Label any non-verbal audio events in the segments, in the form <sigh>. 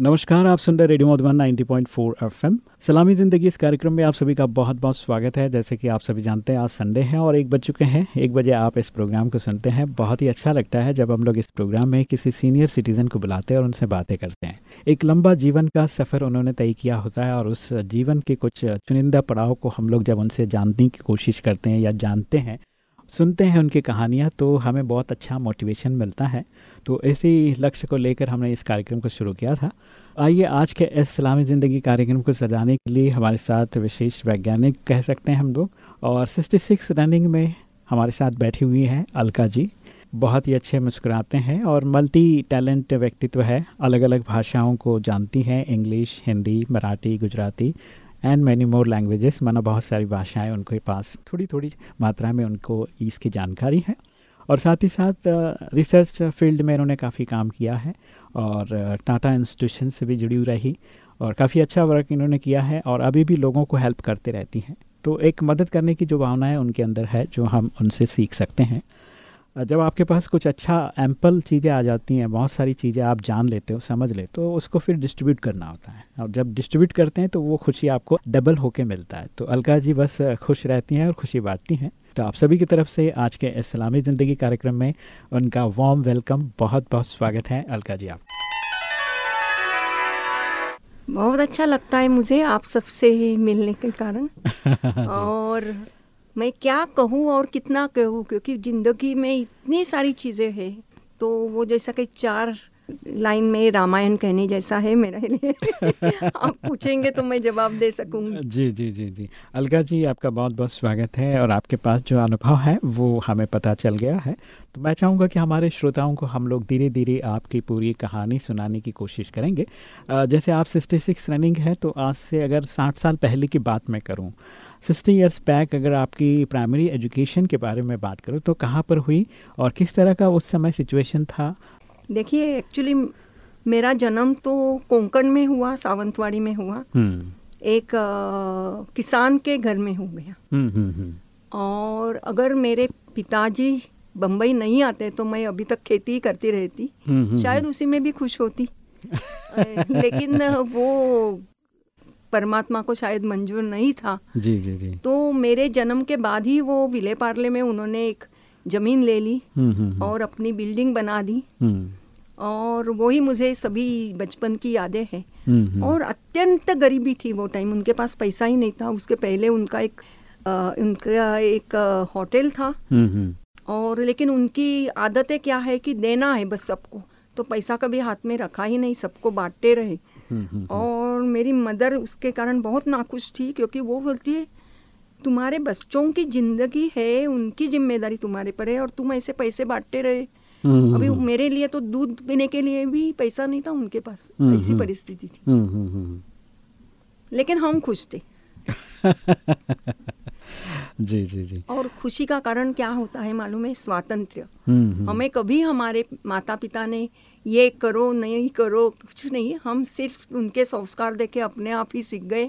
नमस्कार, आप सुन रहे रेडियो मधुबन 90.4 एफएम। सलामी ज़िंदगी इस कार्यक्रम में आप सभी का बहुत बहुत स्वागत है। जैसे कि आप सभी जानते हैं, आज संडे है और एक बज चुके हैं। एक बजे आप इस प्रोग्राम को सुनते हैं। बहुत ही अच्छा लगता है जब हम लोग इस प्रोग्राम में किसी सीनियर सिटीज़न को बुलाते हैं और उनसे बातें करते हैं। एक लंबा जीवन का सफ़र उन्होंने तय किया होता है और उस जीवन के कुछ चुनिंदा पड़ाव को हम लोग जब उनसे जानने की कोशिश करते हैं या जानते हैं सुनते हैं उनकी कहानियाँ तो हमें बहुत अच्छा मोटिवेशन मिलता है। तो इसी लक्ष्य को लेकर हमने इस कार्यक्रम को शुरू किया था। आइए आज के इस सलामी ज़िंदगी कार्यक्रम को सजाने के लिए हमारे साथ विशेष वैज्ञानिक कह सकते हैं हम लोग। और 66 रनिंग में हमारे साथ बैठी हुई हैं अलका जी। बहुत ही अच्छे मुस्कुराते हैं और मल्टी टैलेंट व्यक्तित्व है। अलग अलग भाषाओं को जानती हैं। English Hindi Marathi Gujarati and many more languages माना बहुत सारी भाषाएँ उनके पास। थोड़ी थोड़ी मात्रा में उनको इसकी जानकारी है। और साथ ही साथ रिसर्च फ़ील्ड में इन्होंने काफ़ी काम किया है और टाटा इंस्टीट्यूशन से भी जुड़ी हुई रही और काफ़ी अच्छा वर्क इन्होंने किया है और अभी भी लोगों को हेल्प करते रहती हैं। तो एक मदद करने की जो भावना है उनके अंदर है, जो हम उनसे सीख सकते हैं। जब आपके पास कुछ अच्छा एम्पल चीज़ें आ जाती हैं बहुत सारी चीज़ें आप जान लेते हो समझ ले तो उसको फिर डिस्ट्रीब्यूट करना होता है। और जब डिस्ट्रीब्यूट करते हैं तो वो खुशी आपको डबल होके मिलता है। तो अलका जी बस खुश रहती हैं और खुशी बांटती हैं। तो आप सभी की तरफ़ से आज के इस्लामी ज़िंदगी कार्यक्रम में उनका वार्म वेलकम बहुत बहुत स्वागत है। अलका जी आप? बहुत अच्छा लगता है मुझे आप सबसे मिलने के कारण। <laughs> और मैं क्या कहूँ और कितना कहूँ? क्योंकि ज़िंदगी में इतनी सारी चीज़ें हैं तो वो जैसा कि चार लाइन में रामायण कहने जैसा है मेरे लिए। <laughs> आप पूछेंगे तो मैं जवाब दे सकूँगी। जी जी जी जी। अलका जी आपका बहुत बहुत स्वागत है और आपके पास जो अनुभव है वो हमें पता चल गया है। तो मैं चाहूँगा कि हमारे श्रोताओं को हम लोग धीरे धीरे आपकी पूरी कहानी सुनाने की कोशिश करेंगे। जैसे आप सिक्सटी सिक्स रनिंग है तो आज से अगर साठ साल पहले की बात मैं करूँ सिक्सटी ईयर्स बैक अगर आपकी प्राइमरी एजुकेशन के बारे में बात करूँ तो कहाँ पर हुई और किस तरह का उस समय सिचुएशन था? देखिए एक्चुअली मेरा जन्म तो कोंकण में हुआ सावंतवाड़ी में हुआ। हम्म। एक आ, किसान के घर में हो गया। हम्म, हम्म, और अगर मेरे पिताजी बम्बई नहीं आते तो मैं अभी तक खेती ही करती रहती। शायद उसी में भी खुश होती। लेकिन वो परमात्मा को शायद मंजूर नहीं था। जी जी जी। तो मेरे जन्म के बाद ही वो विले पार्ले में उन्होंने एक ज़मीन ले ली और अपनी बिल्डिंग बना दी। और वही मुझे सभी बचपन की यादें हैं। हम्म, हम्म। और अत्यंत गरीबी थी वो टाइम। उनके पास पैसा ही नहीं था। उसके पहले उनका एक आ, उनका एक होटल था। हम्म, और लेकिन उनकी आदतें क्या है कि देना है बस सबको। तो पैसा कभी हाथ में रखा ही नहीं। सबको बांटते रहे। और मेरी मदर उसके कारण बहुत नाखुश थी क्योंकि वो बोलती है तुम्हारे बच्चों की ज़िंदगी है उनकी ज़िम्मेदारी तुम्हारे पर है और तुम ऐसे पैसे बांटते रहे। हम्म, अभी हम्म। मेरे लिए तो दूध पीने के लिए भी पैसा नहीं था उनके पास हम्म, ऐसी परिस्थिति थी। लेकिन हम खुश थे। <laughs> जी जी जी। और खुशी का कारण क्या होता है मालूम है? स्वातंत्र हमें कभी हमारे माता पिता ने ये करो नहीं करो कुछ नहीं हम सिर्फ़ उनके संस्कार देखे अपने आप ही सीख गए।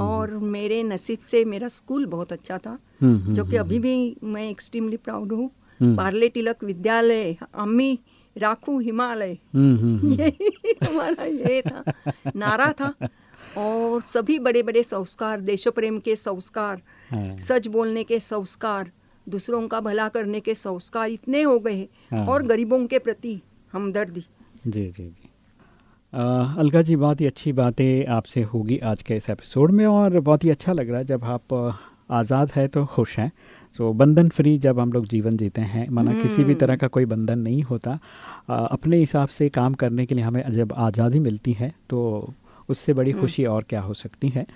और मेरे नसीब से मेरा स्कूल बहुत अच्छा था जो कि अभी भी मैं एक्सट्रीमली प्राउड हूँ। हम्म। पार्ले तिलक विद्यालय अम्मी राखू हिमालय। हम्म, हम्म, <laughs> ये हमारा ये था नारा था। और सभी बड़े बड़े संस्कार देश प्रेम के संस्कार हाँ। सच बोलने के संस्कार दूसरों का भला करने के संस्कार इतने हो गए। हाँ। और गरीबों के प्रति हमदर्दी। जी जी जी। अलका जी बहुत ही अच्छी बातें आपसे होगी आज के इस एपिसोड में और बहुत ही अच्छा लग रहा है जब आप आज़ाद है तो खुश हैं। तो बंधन फ्री जब हम लोग जीवन जीते हैं माना किसी भी तरह का कोई बंधन नहीं होता। आ, अपने हिसाब से काम करने के लिए हमें जब आज़ादी मिलती है तो उससे बड़ी हम्म। खुशी और क्या हो सकती है।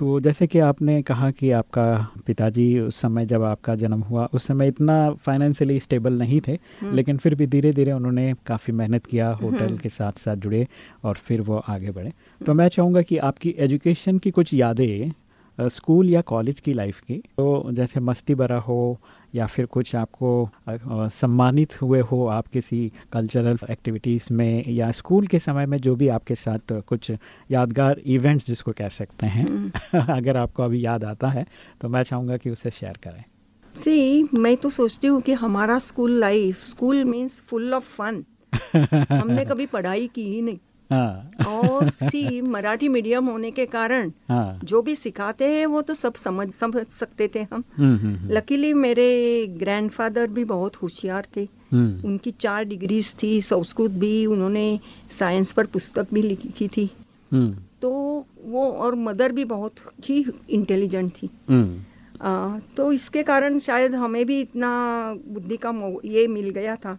तो जैसे कि आपने कहा कि आपका पिताजी उस समय जब आपका जन्म हुआ उस समय इतना फाइनेंशियली स्टेबल नहीं थे हम्म। लेकिन फिर भी धीरे धीरे उन्होंने काफ़ी मेहनत किया होटल हम्म। के साथ साथ जुड़े और फिर वो आगे बढ़े तो मैं चाहूँगा कि आपकी एजुकेशन की कुछ यादें स्कूल या कॉलेज की लाइफ की तो जैसे मस्ती भरा हो या फिर कुछ आपको सम्मानित हुए हो आप किसी कल्चरल एक्टिविटीज़ में या स्कूल के समय में जो भी आपके साथ कुछ यादगार इवेंट्स जिसको कह सकते हैं हम्म। <laughs> अगर आपको अभी याद आता है तो मैं चाहूँगा कि उसे शेयर करें सी मैं तो सोचती हूँ कि हमारा school life school means full of fun हमने कभी पढ़ाई की ही नहीं। और सी मराठी मीडियम होने के कारण हाँ। जो भी सिखाते हैं वो तो सब समझ समझ सकते थे हम। Luckily hmm, hmm, hmm. मेरे ग्रैंडफादर भी बहुत होशियार थे। उनकी चार डिग्रीज थी संस्कृत भी उन्होंने साइंस पर पुस्तक भी लिखी थी। तो वो और मदर भी बहुत ही इंटेलिजेंट थी। आ, तो इसके कारण शायद हमें भी इतना बुद्धि का ये मिल गया था।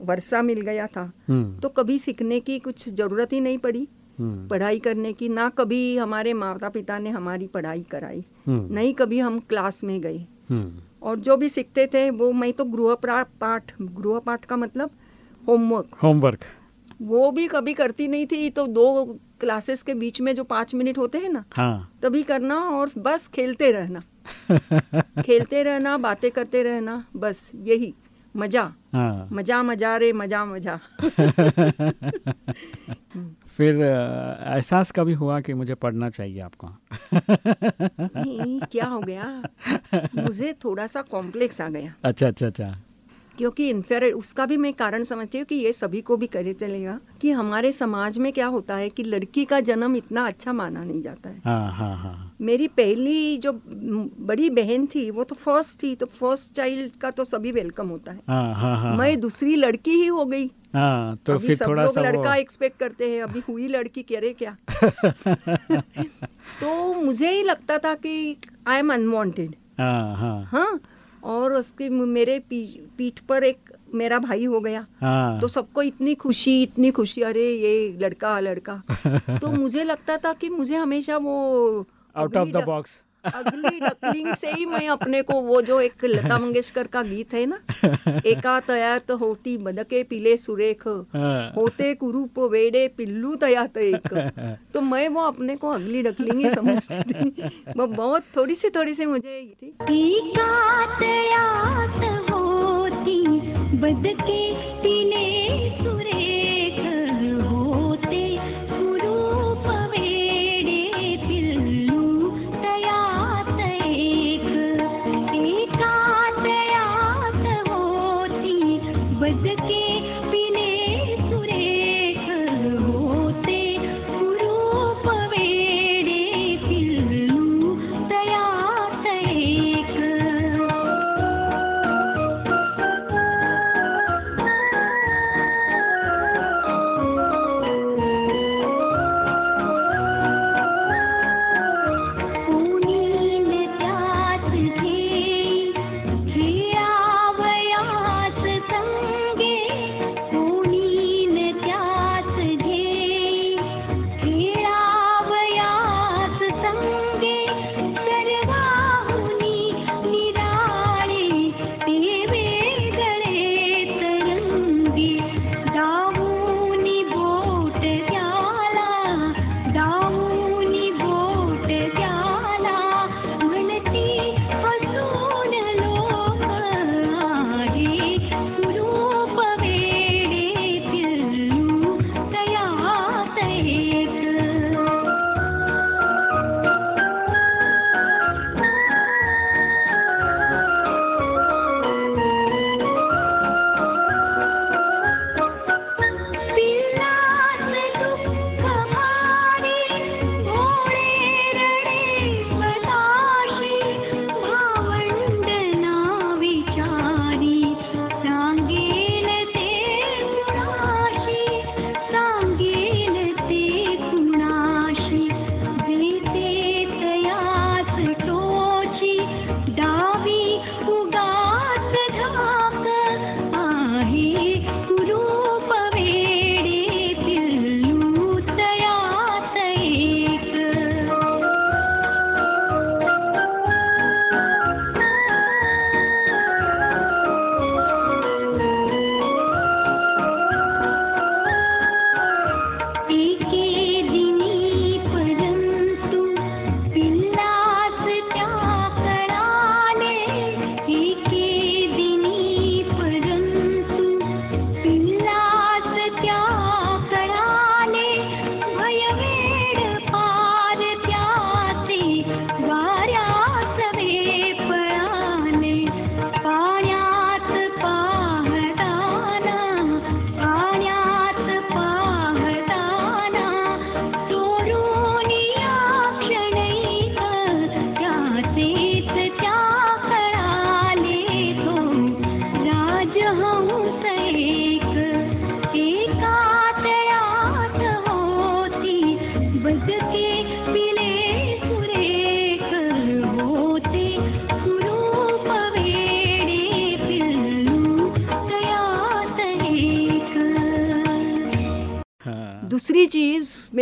वर्षा मिल गया था। हम्म। तो कभी सीखने की कुछ ज़रूरत ही नहीं पड़ी। हम्म। पढ़ाई करने की ना कभी हमारे माता पिता ने हमारी पढ़ाई कराई। हम्म। नहीं कभी हम क्लास में गए। और जो भी सीखते थे वो मैं तो गृह पाठ गृह पाठ का मतलब होमवर्क। होमवर्क। वो भी कभी करती नहीं थी तो दो क्लासेस के बीच में जो पाँच मिनट होते हैं ना हाँ। तभी करना और बस खेलते रहना। <laughs> खेलते रहना बातें करते रहना बस यही। मज़ा। हाँ। मज़ा मज़ा रे मज़ा मज़ा। <laughs> फिर एहसास कभी हुआ कि मुझे पढ़ना चाहिए आपको? नहीं क्या हो गया? मुझे थोड़ा सा कॉम्प्लेक्स आ गया। <laughs> अच्छा अच्छा अच्छा। क्योंकि इनफेयर उसका भी मैं कारण समझती हूँ कि ये सभी को भी करे चलेगा कि हमारे समाज में क्या होता है कि लड़की का जन्म इतना अच्छा माना नहीं जाता है। हाँ, हाँ, हाँ. मेरी पहली जो बड़ी बहन थी वो तो फ़र्स्ट थी तो फ़र्स्ट चाइल्ड का तो सभी वेलकम होता है। हाँ, हाँ, हाँ, मैं दूसरी लड़की ही हो गई। हाँ, तो अभी फिर सब थोड़ा लोग सा लड़का एक्सपेक्ट करते हैं अभी हुई लड़की कह रहे क्या? <laughs> तो मुझे ही लगता था कि आई एम अनवांटेड हाँ हाँ। हाँ और उसके मेरे पीठ पर एक मेरा भाई हो गया। हाँ। तो सबको इतनी खुशी इतनी खुशी अरे ये लड़का लड़का। <laughs> तो मुझे लगता था कि मुझे हमेशा वो out of the box ugly duckling से ही मैं अपने को वो जो एक लता मंगेशकर का गीत है ना <laughs> एका तयात होती बदके पिले सुरेख हाँ। होते कुरूप वेड़े पिल्लू तयात एक। <laughs> तो मैं वो अपने को अगली डकलिंग ही समझती थी। <laughs> वो बहुत थोड़ी सी थोड़ी सी मुझे थी। होती बदके पिले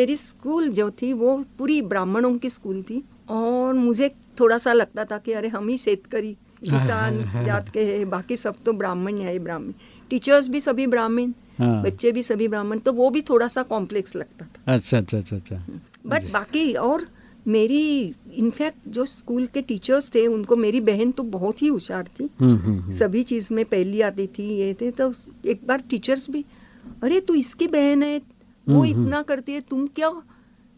मेरी स्कूल जो थी वो पूरी ब्राह्मणों की स्कूल थी और मुझे थोड़ा सा लगता था कि अरे हम ही शेतकरी किसान <laughs> जात के हैं बाकी सब तो ब्राह्मण है ब्राह्मण। टीचर्स भी सभी ब्राह्मण हाँ। बच्चे भी सभी ब्राह्मण तो वो भी थोड़ा सा कॉम्प्लेक्स लगता था। अच्छा अच्छा अच्छा अच्छा। बट बाकी और मेरी इनफैक्ट जो स्कूल के टीचर्स थे उनको मेरी बहन तो बहुत ही होशियार थी। हम्म, हम्म, हम्म। सभी चीज़ में पहली आती थी ये थे तो एक बार टीचर्स भी अरे तू इसकी बहन है वो हम्म, इतना करती है तुम क्या?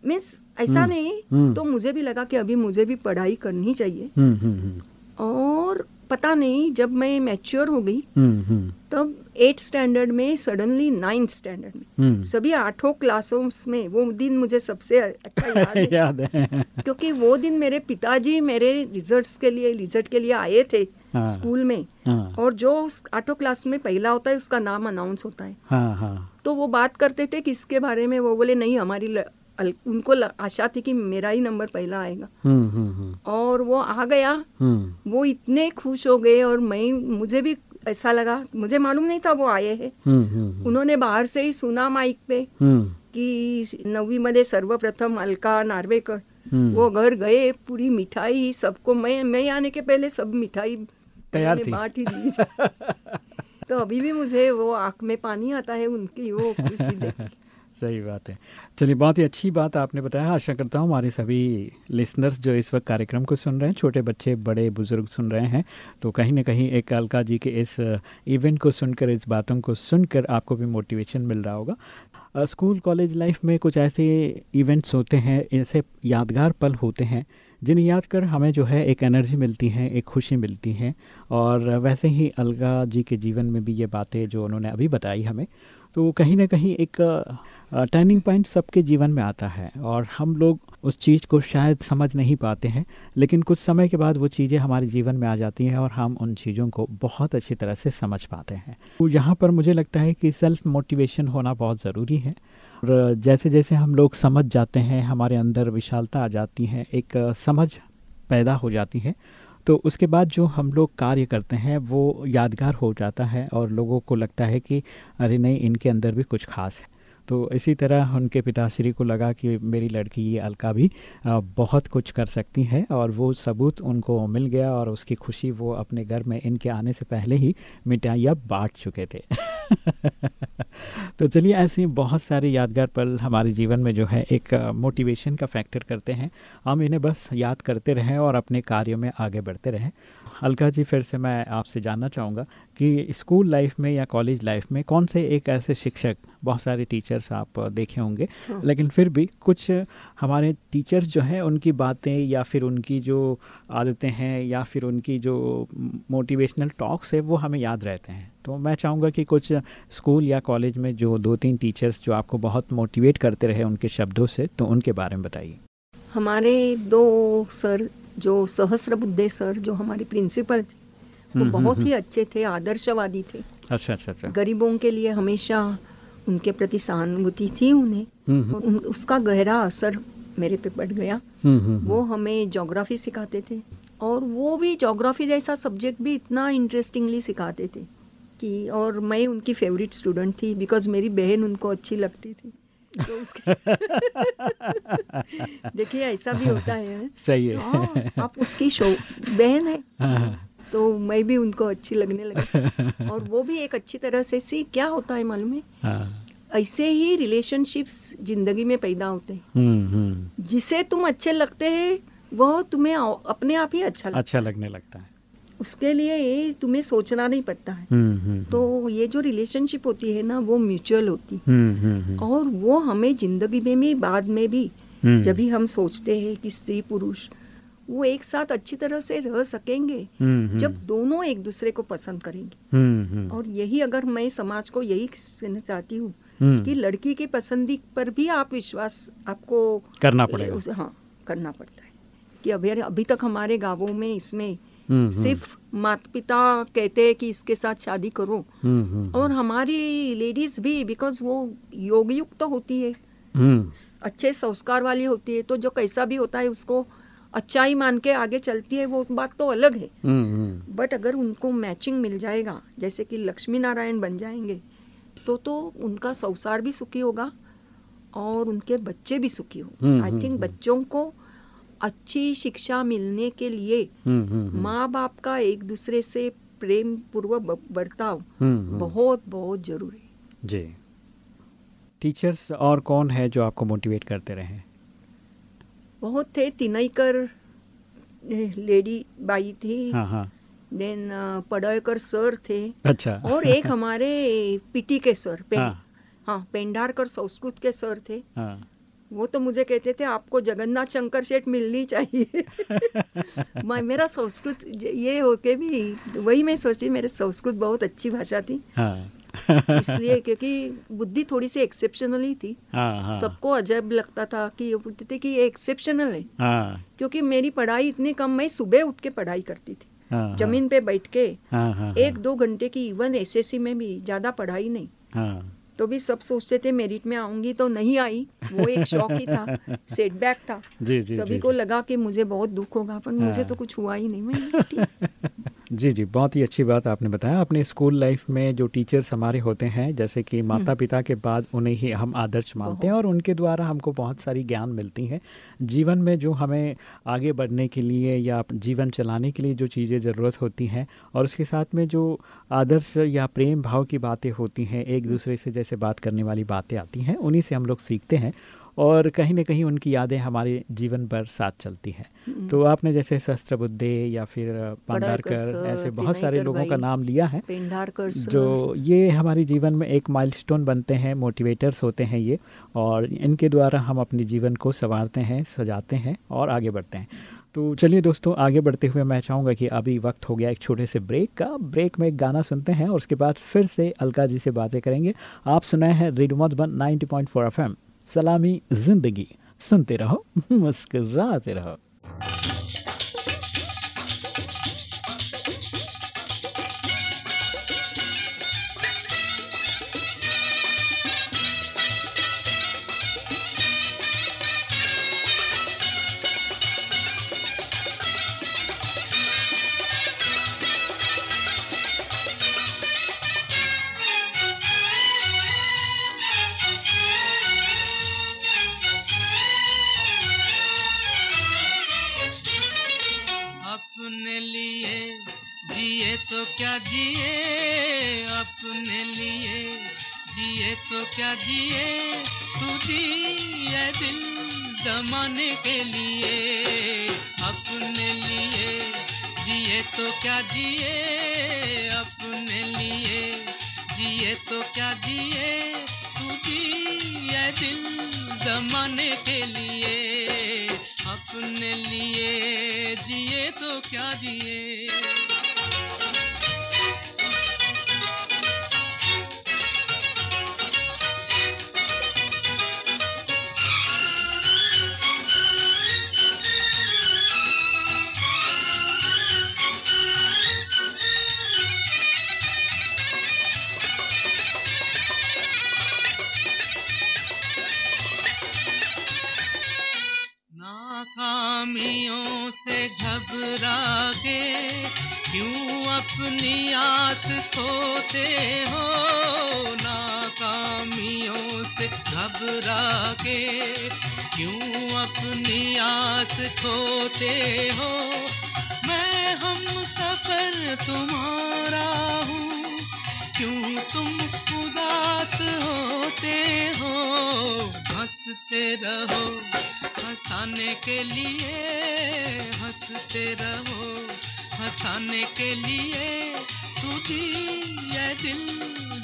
मीन्स ऐसा हम्म, नहीं हम्म। तो मुझे भी लगा कि अभी मुझे भी पढ़ाई करनी चाहिए। हम्म, हम्म, हम्म, और पता नहीं जब मैं मैच्योर हो गई हम्म, हम्म, तब एट स्टैंडर्ड में सडनली नाइन्थ स्टैंडर्ड में हम्म। सभी आठों क्लासों में वो दिन मुझे सबसे अच्छा <laughs> याद है। याद है। क्योंकि वो दिन मेरे पिताजी मेरे रिजल्ट्स के लिए रिज़ल्ट के लिए आए थे। स्कूल में। हाँ। और जो उस आठों क्लास में पहला होता है उसका नाम अनाउंस होता है। हाँ हाँ। तो वो बात करते थे कि इसके बारे में वो बोले नहीं हमारी उनको आशा थी कि मेरा ही नंबर पहला आएगा। हम्म, हम्म, हम्म, और वो आ गया। वो इतने खुश हो गए और मैं मुझे भी ऐसा लगा मुझे मालूम नहीं था वो आए हैं। उन्होंने बाहर से ही सुना माइक पे की नववी मध्ये सर्वप्रथम अलका नार्वेकर। वो घर गए पूरी मिठाई सबको मैं मैं आने के पहले सब मिठाई तैयार थी। बांट ही दी तो अभी भी मुझे वो आँख में पानी आता है उनकी वो खुशी देख <laughs> सही बात है। चलिए बहुत ही अच्छी बात आपने बताया। आशा करता हूँ हमारे सभी लिसनर्स जो इस वक्त कार्यक्रम को सुन रहे हैं छोटे बच्चे बड़े बुज़ुर्ग सुन रहे हैं तो कहीं ना कहीं एक अलका जी के इस इवेंट को सुनकर इस बातों को सुनकर आपको भी मोटिवेशन मिल रहा होगा। स्कूल कॉलेज लाइफ में कुछ ऐसे इवेंट्स होते हैं ऐसे यादगार पल होते हैं जिन्हें याद कर हमें जो है एक एनर्जी मिलती है, एक खुशी मिलती है। और वैसे ही अलगा जी के जीवन में भी ये बातें जो उन्होंने अभी बताई हमें तो कहीं ना कहीं एक टर्निंग पॉइंट सबके जीवन में आता है। और हम लोग उस चीज़ को शायद समझ नहीं पाते हैं, लेकिन कुछ समय के बाद वो चीज़ें हमारे जीवन में आ जाती हैं और हम उन चीज़ों को बहुत अच्छी तरह से समझ पाते हैं। तो यहाँ पर मुझे लगता है कि सेल्फ मोटिवेशन होना बहुत ज़रूरी है। और जैसे जैसे हम लोग समझ जाते हैं, हमारे अंदर विशालता आ जाती है, एक समझ पैदा हो जाती है तो उसके बाद जो हम लोग कार्य करते हैं, वो यादगार हो जाता है और लोगों को लगता है कि, अरे नहीं, इनके अंदर भी कुछ खास है। तो इसी तरह उनके पिताश्री को लगा कि मेरी लड़की ये अलका भी बहुत कुछ कर सकती है और वो सबूत उनको मिल गया और उसकी खुशी वो अपने घर में इनके आने से पहले ही मिठाइयाँ बांट चुके थे। <laughs> तो चलिए ऐसे बहुत सारे यादगार पल हमारे जीवन में जो है एक मोटिवेशन का फैक्टर करते हैं। हम इन्हें बस याद करते रहें और अपने कार्यों में आगे बढ़ते रहें। अलका जी फिर से मैं आपसे जानना चाहूँगा कि स्कूल लाइफ में या कॉलेज लाइफ में कौन से एक ऐसे शिक्षक बहुत सारे टीचर्स आप देखे होंगे हाँ। लेकिन फिर भी कुछ हमारे टीचर्स जो हैं उनकी बातें या फिर उनकी जो आदतें हैं या फिर उनकी जो मोटिवेशनल टॉक्स है वो हमें याद रहते हैं। तो मैं चाहूँगा कि कुछ स्कूल या कॉलेज में जो दो तीन टीचर्स जो आपको बहुत मोटिवेट करते रहे उनके शब्दों से तो उनके बारे में बताइए। हमारे दो सर जो सहस्र बुद्धे सर जो हमारे प्रिंसिपल थे वो हम्म, बहुत हम्म, ही अच्छे थे आदर्शवादी थे। अच्छा अच्छा अच्छा। गरीबों के लिए हमेशा उनके प्रति सहानुभूति थी उन्हें। हम्म, हम्म, और उन, उसका गहरा असर मेरे पे पड़ गया। हम्म, हम्म, वो हमें ज्योग्राफी सिखाते थे और वो भी ज्योग्राफी जैसा सब्जेक्ट भी इतना इंटरेस्टिंगली सिखाते थे। कि और मैं उनकी फेवरेट स्टूडेंट थी बिकॉज़ मेरी बहन उनको अच्छी लगती थी। तो उसके <laughs> देखिए ऐसा भी होता है। सही है। हाँ, आप उसकी शो बहन है। हाँ, तो मैं भी उनको अच्छी लगने लगी। और वो भी एक अच्छी तरह से सी क्या होता है मालूम है? हाँ, ऐसे ही रिलेशनशिप्स ज़िंदगी में पैदा होते हैं। हम्म, हम्म, जिसे तुम अच्छे लगते हैं वह तुम्हें अपने आप ही अच्छा लगता अच्छा लगने लगता है है। उसके लिए ये तुम्हें सोचना नहीं पड़ता है। हम्म, हम्म, तो ये जो रिलेशनशिप होती है ना वो म्यूचुअल होती है। हम्म, हम्म, हम्म, और वो हमें ज़िंदगी में भी बाद में भी हम्म। जब भी हम सोचते हैं कि स्त्री पुरुष वो एक साथ अच्छी तरह से रह सकेंगे हम्म, हम्म, जब दोनों एक दूसरे को पसंद करेंगे। हम्म, हम्म, और यही अगर मैं समाज को यही कहना चाहती हूँ हम्म, कि लड़की की पसंदी पर भी आप विश्वास आपको करना पड़ेगा। हाँ करना पड़ता है। कि अभी अभी तक हमारे गाँवों में इसमें हम्म, हम्म, सिर्फ़ माता पिता कहते हैं कि इसके साथ शादी करो। हम्म, हम्म, और हमारी लेडीज़ भी बिकॉज़ वो योगयुक्त तो होती है। हम्म, अच्छे संस्कार वाली होती है तो जो कैसा भी होता है उसको अच्छा ही मान के आगे चलती है वो बात तो अलग है। हम्म, हम्म, बट अगर उनको मैचिंग मिल जाएगा जैसे कि लक्ष्मी नारायण बन जाएँगे तो तो उनका संसार भी सुखी होगा और उनके बच्चे भी सुखी हो आई थिंक बच्चों को अच्छी शिक्षा मिलने के लिए माँ बाप का एक दूसरे से प्रेम पूर्वक बर्ताव बहुत बहुत ज़रूरी जी। टीचर्स और कौन है जो आपको मोटिवेट करते रहे? बहुत थे तिनईकर लेडी बाई थी। हाँ हाँ। देन पड़यकर सर थे। अच्छा। और एक हमारे पीटी के सर पे, हाँ, हाँ पेंडारकर संस्कृत के सर थे। हाँ, वो तो मुझे कहते थे आपको जगन्नाथ शंकर शेठ मिलनी चाहिए <laughs> मैं मेरा संस्कृत ये होके भी वही मैं सोची मेरे संस्कृत बहुत अच्छी भाषा थी हाँ, इसलिए क्योंकि बुद्धि थोड़ी सी एक्सेप्शनल ही थी हाँ, हाँ. सबको अजब लगता था कि ये बोलते थे कि ये एक्सेप्शनल है हाँ. क्योंकि मेरी पढ़ाई इतनी कम मैं सुबह उठ के पढ़ाई करती थी। ज़मीन पे बैठ के एक दो घंटे की इवन एसएससी में भी ज़्यादा पढ़ाई नहीं. तो भी सब सोचते थे मेरिट में आऊँगी तो नहीं आई। वो एक शौक ही था सेटबैक था। जी, जी, सभी जी, को लगा कि मुझे बहुत दुख होगा पर मुझे तो कुछ हुआ ही नहीं। मैं जी जी बहुत ही अच्छी बात आपने बताया अपने स्कूल लाइफ में जो टीचर्स हमारे होते हैं जैसे कि हम्म। माता पिता के बाद उन्हें ही हम आदर्श मानते हैं और उनके द्वारा हमको बहुत सारी ज्ञान मिलती है जीवन में जो हमें आगे बढ़ने के लिए या जीवन चलाने के लिए जो चीज़ें ज़रूरत होती हैं और उसके साथ में जो आदर्श या प्रेम भाव की बातें होती हैं एक। दूसरे से जैसे बात करने वाली बातें आती हैं उन्हीं से हम लोग सीखते हैं और कहीं ना कहीं उनकी यादें हमारे जीवन भर साथ चलती हैं। हम्म। तो आपने जैसे शस्त्र बुद्धे या फिर पांडारकर ऐसे बहुत सारे लोगों का नाम लिया है जो ये हमारे जीवन में एक माइलस्टोन बनते हैं मोटिवेटर्स होते हैं ये और इनके द्वारा हम अपने जीवन को संवारते हैं सजाते हैं और आगे बढ़ते हैं। तो चलिए दोस्तों आगे बढ़ते हुए मैं चाहूँगा कि अभी वक्त हो गया एक छोटे से ब्रेक का। ब्रेक में एक गाना सुनते हैं और उसके बाद फिर से अलका जी से बातें करेंगे। आप सुनाए हैं radio one ninety point four F M सलामी ज़िंदगी। सुनते रहो मुस्कुराते रहो। क्या जिए तू दिए दिल जमाने के लिए। अपने लिए जिए तो क्या जिए? अपने लिए जिए तो क्या जिए? तू दिए दिल जमाने के लिए। अपने लिए जिए तो क्या जिए? आस खोते हो, मैं हम सफ़र तुम्हारा हूँ। क्यों तुम उदास होते हो? हँसते रहो, हंसाने के लिए, हँसते रहो, हंसाने के लिए, तू ये दिल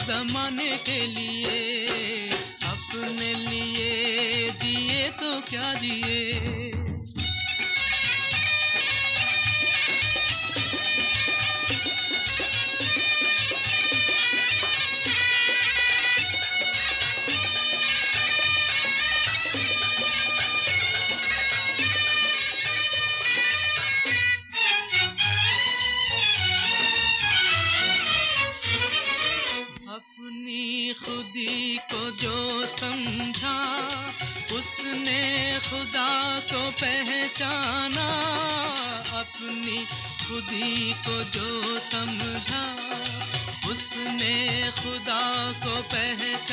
जमाने के लिए, अपने लिए जिए तो क्या जिए?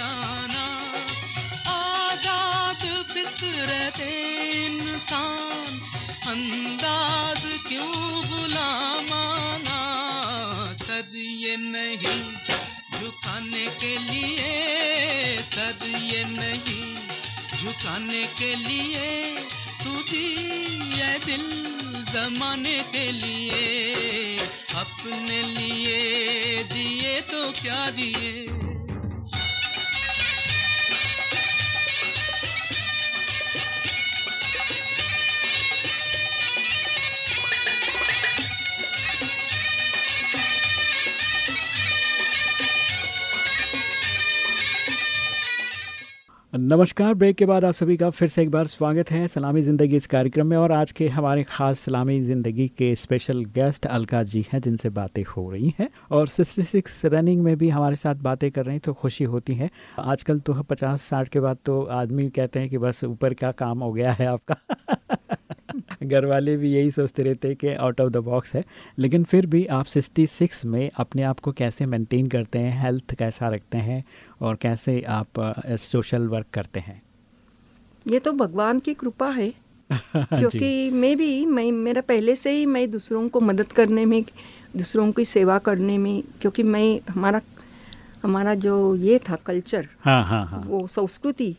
जाना। आज़ाद फितरत इंसान, अंदाज क्यों बुला माना? सद नहीं, झुकाने के लिए। सद नहीं, झुकाने के लिए। तुझी ये दिल जमाने के लिए। अपने लिए दिए तो क्या दिए नमस्कार, ब्रेक के बाद आप सभी का फिर से एक बार स्वागत है सलामी ज़िंदगी इस कार्यक्रम में और आज के हमारे खास सलामी ज़िंदगी के स्पेशल गेस्ट अलका जी हैं, जिनसे बातें हो रही हैं और सिक्सटी सिक्स रनिंग में भी हमारे साथ बातें कर रही हैं तो खुशी होती है। आजकल तो पचास साठ के बाद तो आदमी कहते हैं कि बस ऊपर का काम हो गया है आपका। <laughs> घर वाले भी यही सोचते रहते हैं कि आउट ऑफ़ द बॉक्स है। लेकिन फिर भी आप सिक्सटी सिक्स में अपने आप को कैसे मेंटेन करते हैं हेल्थ कैसा रखते हैं और कैसे आप सोशल वर्क करते हैं? ये तो भगवान की कृपा है। <laughs> क्योंकि मैं भी मैं मेरा पहले से ही मैं दूसरों को मदद करने में दूसरों की सेवा करने में क्योंकि मैं हमारा हमारा जो ये था कल्चर हाँ हाँ हाँ। वो संस्कृति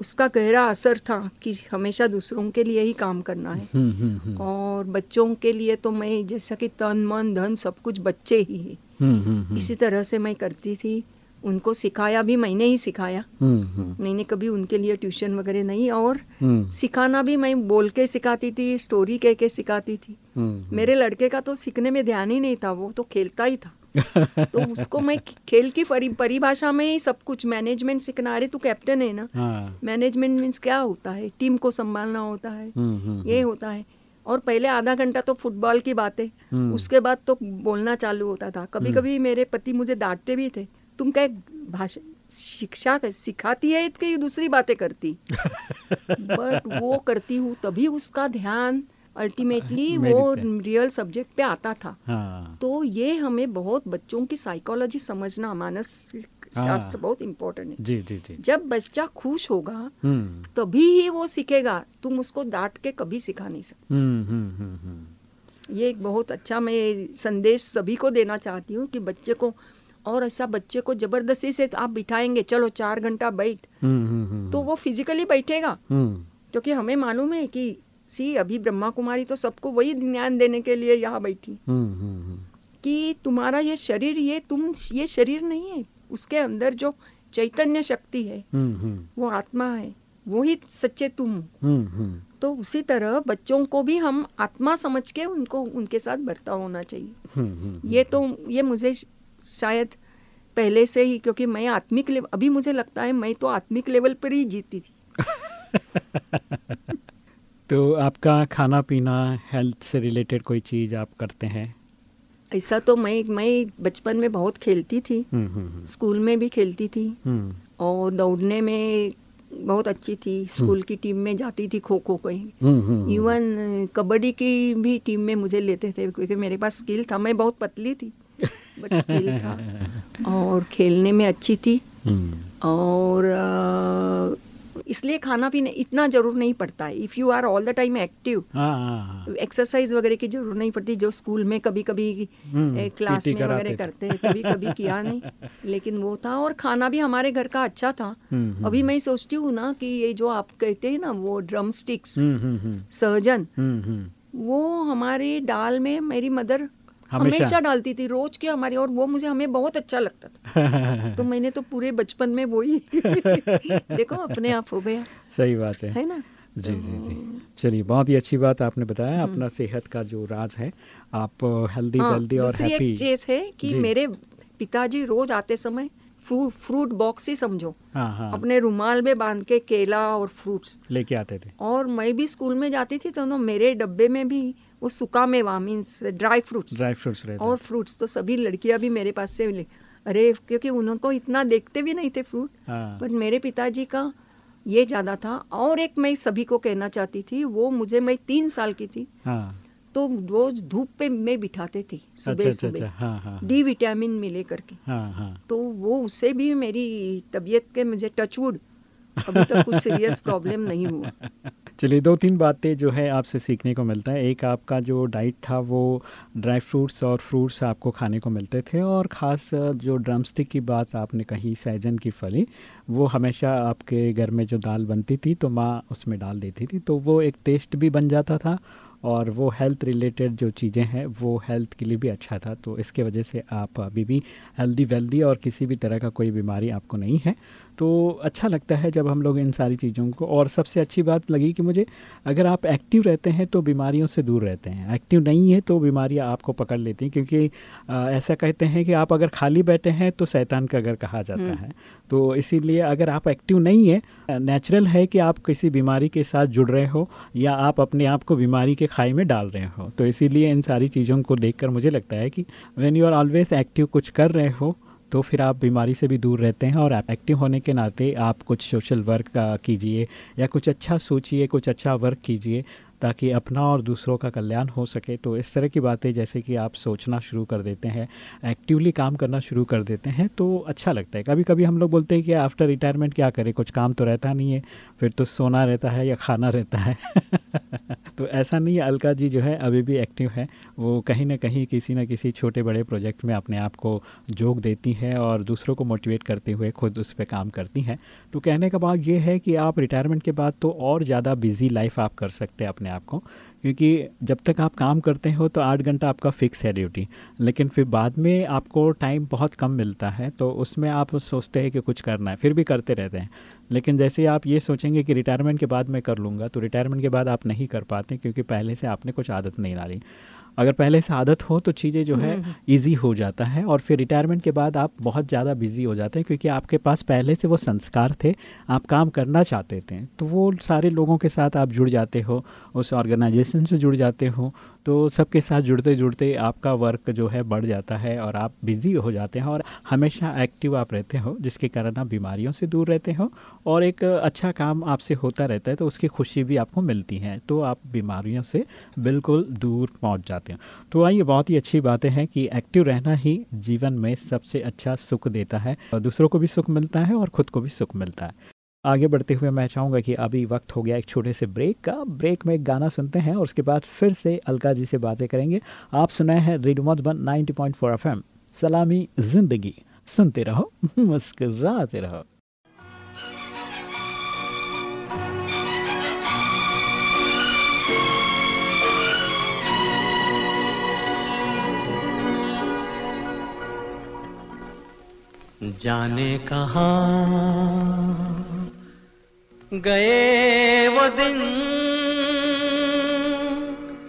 उसका गहरा असर था कि हमेशा दूसरों के लिए ही काम करना है। हम्म, हम्म, हम्म। और बच्चों के लिए तो मैं जैसा कि तन मन धन सब कुछ बच्चे ही है। इसी तरह से मैं करती थी। उनको सिखाया भी मैंने ही सिखाया। मैंने कभी उनके लिए ट्यूशन वगैरह नहीं और सिखाना भी मैं बोल के सिखाती थी स्टोरी कह के सिखाती थी। मेरे लड़के का तो सीखने में ध्यान ही नहीं था वो तो खेलता ही था। <laughs> तो उसको मैं खेल की परिभाषा में ही सब कुछ मैनेजमेंट सीखना। अरे तू कैप्टन है ना? हाँ, मैनेजमेंट मीन्स क्या होता है? टीम को संभालना होता है। हम्म, हम्म, ये होता है। और पहले आधा घंटा तो फुटबॉल की बातें। हम्म। उसके बाद तो बोलना चालू होता था। कभी कभी मेरे पति मुझे डांटते भी थे। तुम क्या भाषा शिक्षा सिखाती है कि दूसरी बातें करती? <laughs> बट वो करती हूँ तभी उसका ध्यान अल्टीमेटली वो रियल सब्जेक्ट पे आता था। हाँ, तो ये हमें बहुत बच्चों की साइकोलॉजी समझना मानस शास्त्र हाँ। बहुत इम्पोर्टेंट है। जी जी जी। जब बच्चा खुश होगा हम्म, तभी ही वो सीखेगा। तुम उसको डांट के कभी सिखा नहीं सकते। हम्म, हम्म। ये एक बहुत अच्छा मैं संदेश सभी को देना चाहती हूँ कि बच्चे को और ऐसा बच्चे को ज़बरदस्ती से आप बिठाएँगे चलो चार घंटा बैठ। तो वो फिजिकली बैठेगा। क्योंकि हमें मालूम है कि सी अभी ब्रह्मा कुमारी तो सबको वही ज्ञान देने के लिए यहाँ बैठी। हम्म, हम्म, हम्म, कि तुम्हारा ये शरीर ये तुम ये शरीर नहीं है उसके अंदर जो चैतन्य शक्ति है वो आत्मा है वो ही सच्चे तुम तो उसी तरह बच्चों को भी हम आत्मा समझ के उनको उनके साथ बर्ताव होना चाहिए। ये तो ये मुझे शायद पहले से ही क्योंकि मैं आत्मिक लेवल अभी मुझे लगता है मैं तो आत्मिक लेवल पर ही जीती थी। <laughs> तो आपका खाना पीना हेल्थ से रिलेटेड कोई चीज़ आप करते हैं? ऐसा तो मैं मैं बचपन में बहुत खेलती थी। हम्म, हम्म, स्कूल में भी खेलती थी। हम्म, और दौड़ने में बहुत अच्छी थी। स्कूल की टीम में जाती थी खो खो कहीं हम्म, हम्म, इवन कबड्डी की भी टीम में मुझे लेते थे क्योंकि मेरे पास स्किल था। मैं बहुत पतली थी बट स्किल था। <laughs> और खेलने में अच्छी थी। हम्म, और अ, इसलिए खाना पीना इतना ज़रूर नहीं पड़ता है। If you are all the time active हाँ, हाँ, हाँ, एक्सरसाइज वगैरह की ज़रूरत नहीं पड़ती जो स्कूल में कभी कभी हम्म, क्लास में वगैरह करते हैं कभी कभी किया नहीं। <laughs> लेकिन वो था और खाना भी हमारे घर का अच्छा था। हम्म, हम्म, अभी मैं सोचती हूँ ना कि ये जो आप कहते हैं ना वो ड्रम स्टिक्स हम्म, हम्म, हम्म, सहजन हम्म, हम्म, वो हमारे दाल में मेरी मदर हमेशा? हमेशा डालती थी रोज की हमारी और वो मुझे हमें बहुत अच्छा लगता था। <laughs> तो मैंने तो पूरे बचपन में वो ही <laughs> देखो अपने आप हो गया। सही बात है। है ना? जी जी जी। चलिए बहुत ही अच्छी बात आपने बताया अपना सेहत का जो राज है आप हेल्दी हाँ, वेल्दी और हैप्पी। चीज़ है कि मेरे पिताजी रोज आते समय फ्रूट फ्रूट बॉक्स ही समझो। हाँ हाँ। अपने रुमाल में बाँध के केला और फ्रूट्स। लेके आते थे। और मैं भी स्कूल में जाती थी तो मेरे डब्बे में भी वो सुका मेवा means dry fruits dry fruits और फ्रूट्स तो सभी लड़कियाँ भी मेरे पास से ले अरे क्योंकि उनको इतना देखते भी नहीं थे फ्रूट हाँ। बट मेरे पिताजी का ये ज़्यादा था। और एक मैं सभी को कहना चाहती थी वो मुझे मैं तीन साल की थी हाँ। तो रोज धूप पे में बिठाते थे अच्छा सुबह अच्छा अच्छा सुबह। हाँ हाँ। डी विटामिन मिले करके। हाँ हाँ। तो वो उससे भी मेरी तबीयत के मुझे टचवुड अभी तक कुछ सीरियस प्रॉब्लम नहीं हुआ। चलिए, दो तीन बातें जो है आपसे सीखने को मिलता है। एक आपका जो डाइट था, वो ड्राई फ्रूट्स और फ्रूट्स आपको खाने को मिलते थे और ख़ास, जो ड्रमस्टिक की बात आपने कही सैजन की फली, वो हमेशा आपके घर में जो दाल बनती थी तो माँ उसमें डाल देती थी। तो वो एक टेस्ट भी बन जाता था और वो हेल्थ रिलेटेड जो चीज़ें हैं, वो हेल्थ के लिए भी अच्छा था। तो इसके वजह से आप अभी भी हेल्दी वेल्दी और किसी भी तरह का कोई बीमारी आपको नहीं है। तो अच्छा लगता है जब हम लोग इन सारी चीज़ों को और सबसे अच्छी बात लगी कि मुझे अगर आप एक्टिव रहते हैं तो बीमारियों से दूर रहते हैं। एक्टिव नहीं है तो बीमारियाँ आपको पकड़ लेती हैं क्योंकि आ, ऐसा कहते हैं कि आप अगर खाली बैठे हैं तो शैतान का अगर कहा जाता हम्म। है। तो इसीलिए अगर आप एक्टिव नहीं है नेचुरल है कि आप किसी बीमारी के साथ जुड़ रहे हो या आप अपने आप को बीमारी के खाई में डाल रहे हो। तो इसीलिए इन सारी चीज़ों को देख मुझे लगता है कि when you are always active कुछ कर रहे हो तो फिर आप बीमारी से भी दूर रहते हैं और एक्टिव होने के नाते आप कुछ सोशल वर्क कीजिए या कुछ अच्छा सोचिए, कुछ अच्छा वर्क कीजिए। ताकि अपना और दूसरों का कल्याण हो सके। तो इस तरह की बातें जैसे कि आप सोचना शुरू कर देते हैं एक्टिवली काम करना शुरू कर देते हैं तो अच्छा लगता है। कभी कभी हम लोग बोलते हैं कि आफ्टर रिटायरमेंट क्या करें? कुछ काम तो रहता नहीं है, फिर तो सोना रहता है या खाना रहता है। <laughs> तो ऐसा नहीं अलका जी जो है अभी भी एक्टिव है। वो कहीं ना कहीं किसी न किसी छोटे बड़े प्रोजेक्ट में अपने आप को जोक देती है और दूसरों को मोटिवेट करते हुए खुद उस पर काम करती हैं। तो कहने का बात ये है कि आप रिटायरमेंट के बाद तो और ज़्यादा बिज़ी लाइफ आप कर सकते हैं अपने आप को, क्योंकि जब तक आप काम करते हो तो आठ घंटा आपका फिक्स है ड्यूटी लेकिन फिर बाद में आपको टाइम बहुत कम मिलता है तो उसमें आप सोचते हैं कि कुछ करना है, फिर भी करते रहते हैं। लेकिन जैसे आप ये सोचेंगे कि रिटायरमेंट के बाद मैं कर लूँगा तो रिटायरमेंट के बाद आप नहीं कर पाते क्योंकि पहले से आपने कुछ आदत नहीं डाली। अगर पहले से आदत हो तो चीज़ें जो है ईजी हम्म। हो जाता है और फिर रिटायरमेंट के बाद आप बहुत ज़्यादा बिज़ी हो जाते हैं क्योंकि आपके पास पहले से वो संस्कार थे आप काम करना चाहते थे तो वो सारे लोगों के साथ आप जुड़ जाते हो उस ऑर्गेनाइजेशन से जुड़ जाते हो तो सबके साथ जुड़ते जुड़ते आपका वर्क जो है बढ़ जाता है और आप बिज़ी हो जाते हैं और हमेशा एक्टिव आप रहते हो, जिसके कारण आप बीमारियों से दूर रहते हो और एक अच्छा काम आपसे होता रहता है तो उसकी खुशी भी आपको मिलती है तो आप बीमारियों से बिल्कुल दूर पहुँच जाते हो। तो आइए, बहुत ही अच्छी बातें हैं कि एक्टिव रहना ही जीवन में सबसे अच्छा सुख देता है। दूसरों को भी सुख मिलता है और ख़ुद को भी सुख मिलता है। आगे बढ़ते हुए मैं चाहूँगा कि अभी वक्त हो गया एक छोटे से ब्रेक का। ब्रेक में एक गाना सुनते हैं और उसके बाद फिर से अलका जी से बातें करेंगे। आप सुनाए हैं रेडियो मधुबन नाइनटी पॉइंट सलामी ज़िंदगी। सुनते रहो, <laughs> मुस्कराते रहो। जाने कहा गए वो दिन।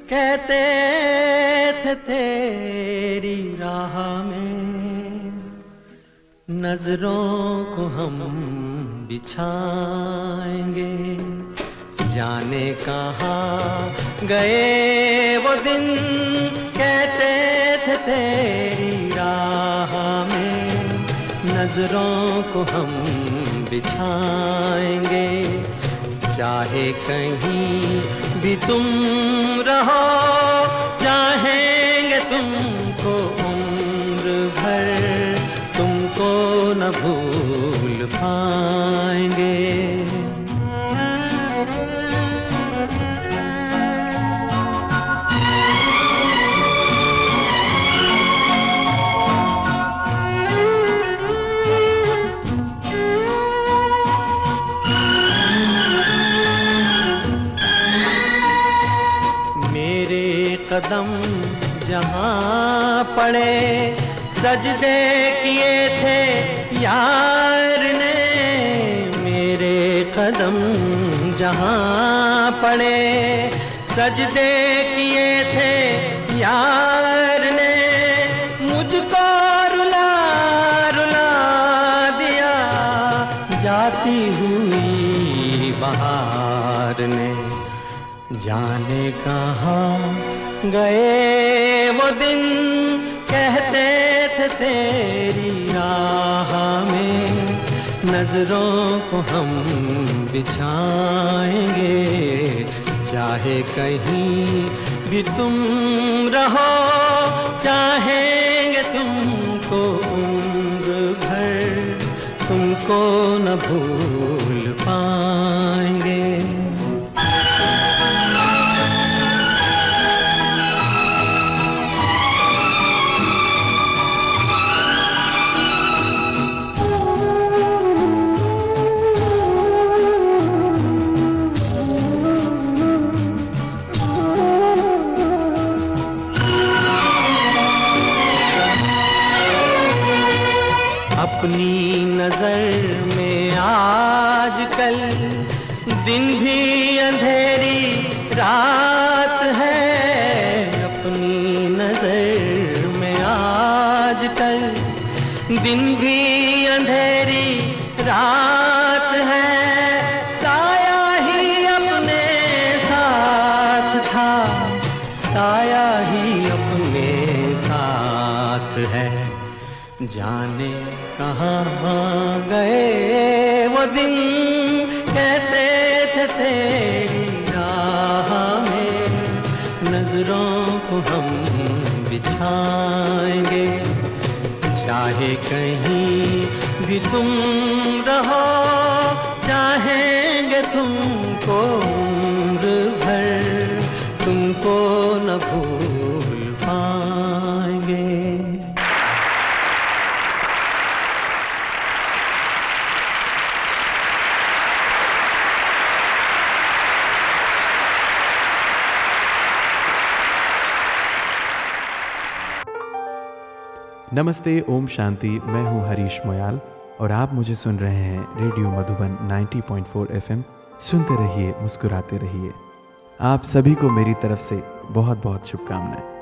कहते थे, तेरी राह में नज़रों को हम बिछाएँगे। जाने कहा गए वो दिन। कहते थे, तेरी राह में नज़रों को हम बिछाएँगे। चाहे कहीं भी तुम रहो चाहेंगे तुमको उम्र भर तुमको न भूल पाएँगे। कदम जहाँ पड़े। सजदे किए थे यार ने मेरे कदम जहाँ पड़े। सजदे किए थे यार ने मुझको रुला रुला दिया। जाती हुई बहार ने जाने कहाँ गए वो दिन कहते थे तेरी राह में, नज़रों को हम बिछाएँगे। चाहे कहीं भी तुम रहो, चाहेंगे तुमको उम्र भर, तुमको न भूल पाएँगे। उम्र भर तुमको न भूल पाएँगे। नमस्ते, ओम शांति। मैं हूँ हरीश मोयाल और आप मुझे सुन रहे हैं रेडियो मधुबन 90.4 एफएम। सुनते रहिए, मुस्कुराते रहिए। आप सभी को मेरी तरफ़ से बहुत बहुत शुभकामनाएँ।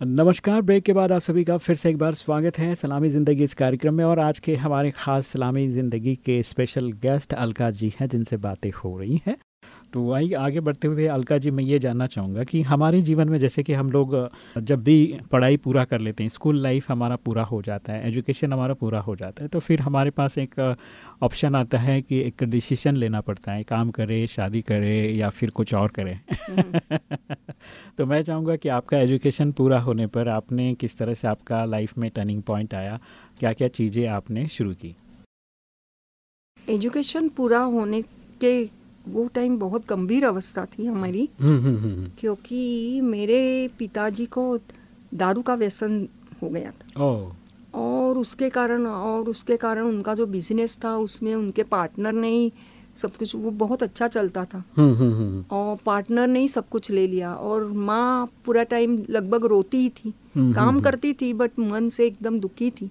नमस्कार, ब्रेक के बाद आप सभी का फिर से एक बार स्वागत है सलामी ज़िंदगी इस कार्यक्रम में और आज के हमारे खास सलामी ज़िंदगी के स्पेशल गेस्ट अलका जी हैं, जिनसे बातें हो रही हैं। तो वही आगे बढ़ते हुए अलका जी, मैं ये जानना चाहूँगा कि हमारे जीवन में जैसे कि हम लोग जब भी पढ़ाई पूरा कर लेते हैं, स्कूल लाइफ हमारा पूरा हो जाता है, एजुकेशन हमारा पूरा हो जाता है तो फिर हमारे पास एक ऑप्शन आता है कि एक डिसीज़न लेना पड़ता है, काम करे, शादी करे या फिर कुछ और करे। <laughs> तो मैं चाहूँगा कि आपका एजुकेशन पूरा होने पर आपने किस तरह से आपका लाइफ में टर्निंग पॉइंट आया क्या क्या चीज़ें आपने शुरू की? एजुकेशन पूरा होने के वो टाइम बहुत गंभीर अवस्था थी हमारी क्योंकि मेरे पिताजी को दारू का व्यसन हो गया था। और उसके कारण और उसके कारण उनका जो बिज़नेस था उसमें उनके पार्टनर ने ही सब कुछ वो बहुत अच्छा चलता था। और पार्टनर ने ही सब कुछ ले लिया। और माँ पूरा टाइम लगभग रोती ही थी। काम करती थी बट मन से एकदम दुखी थी।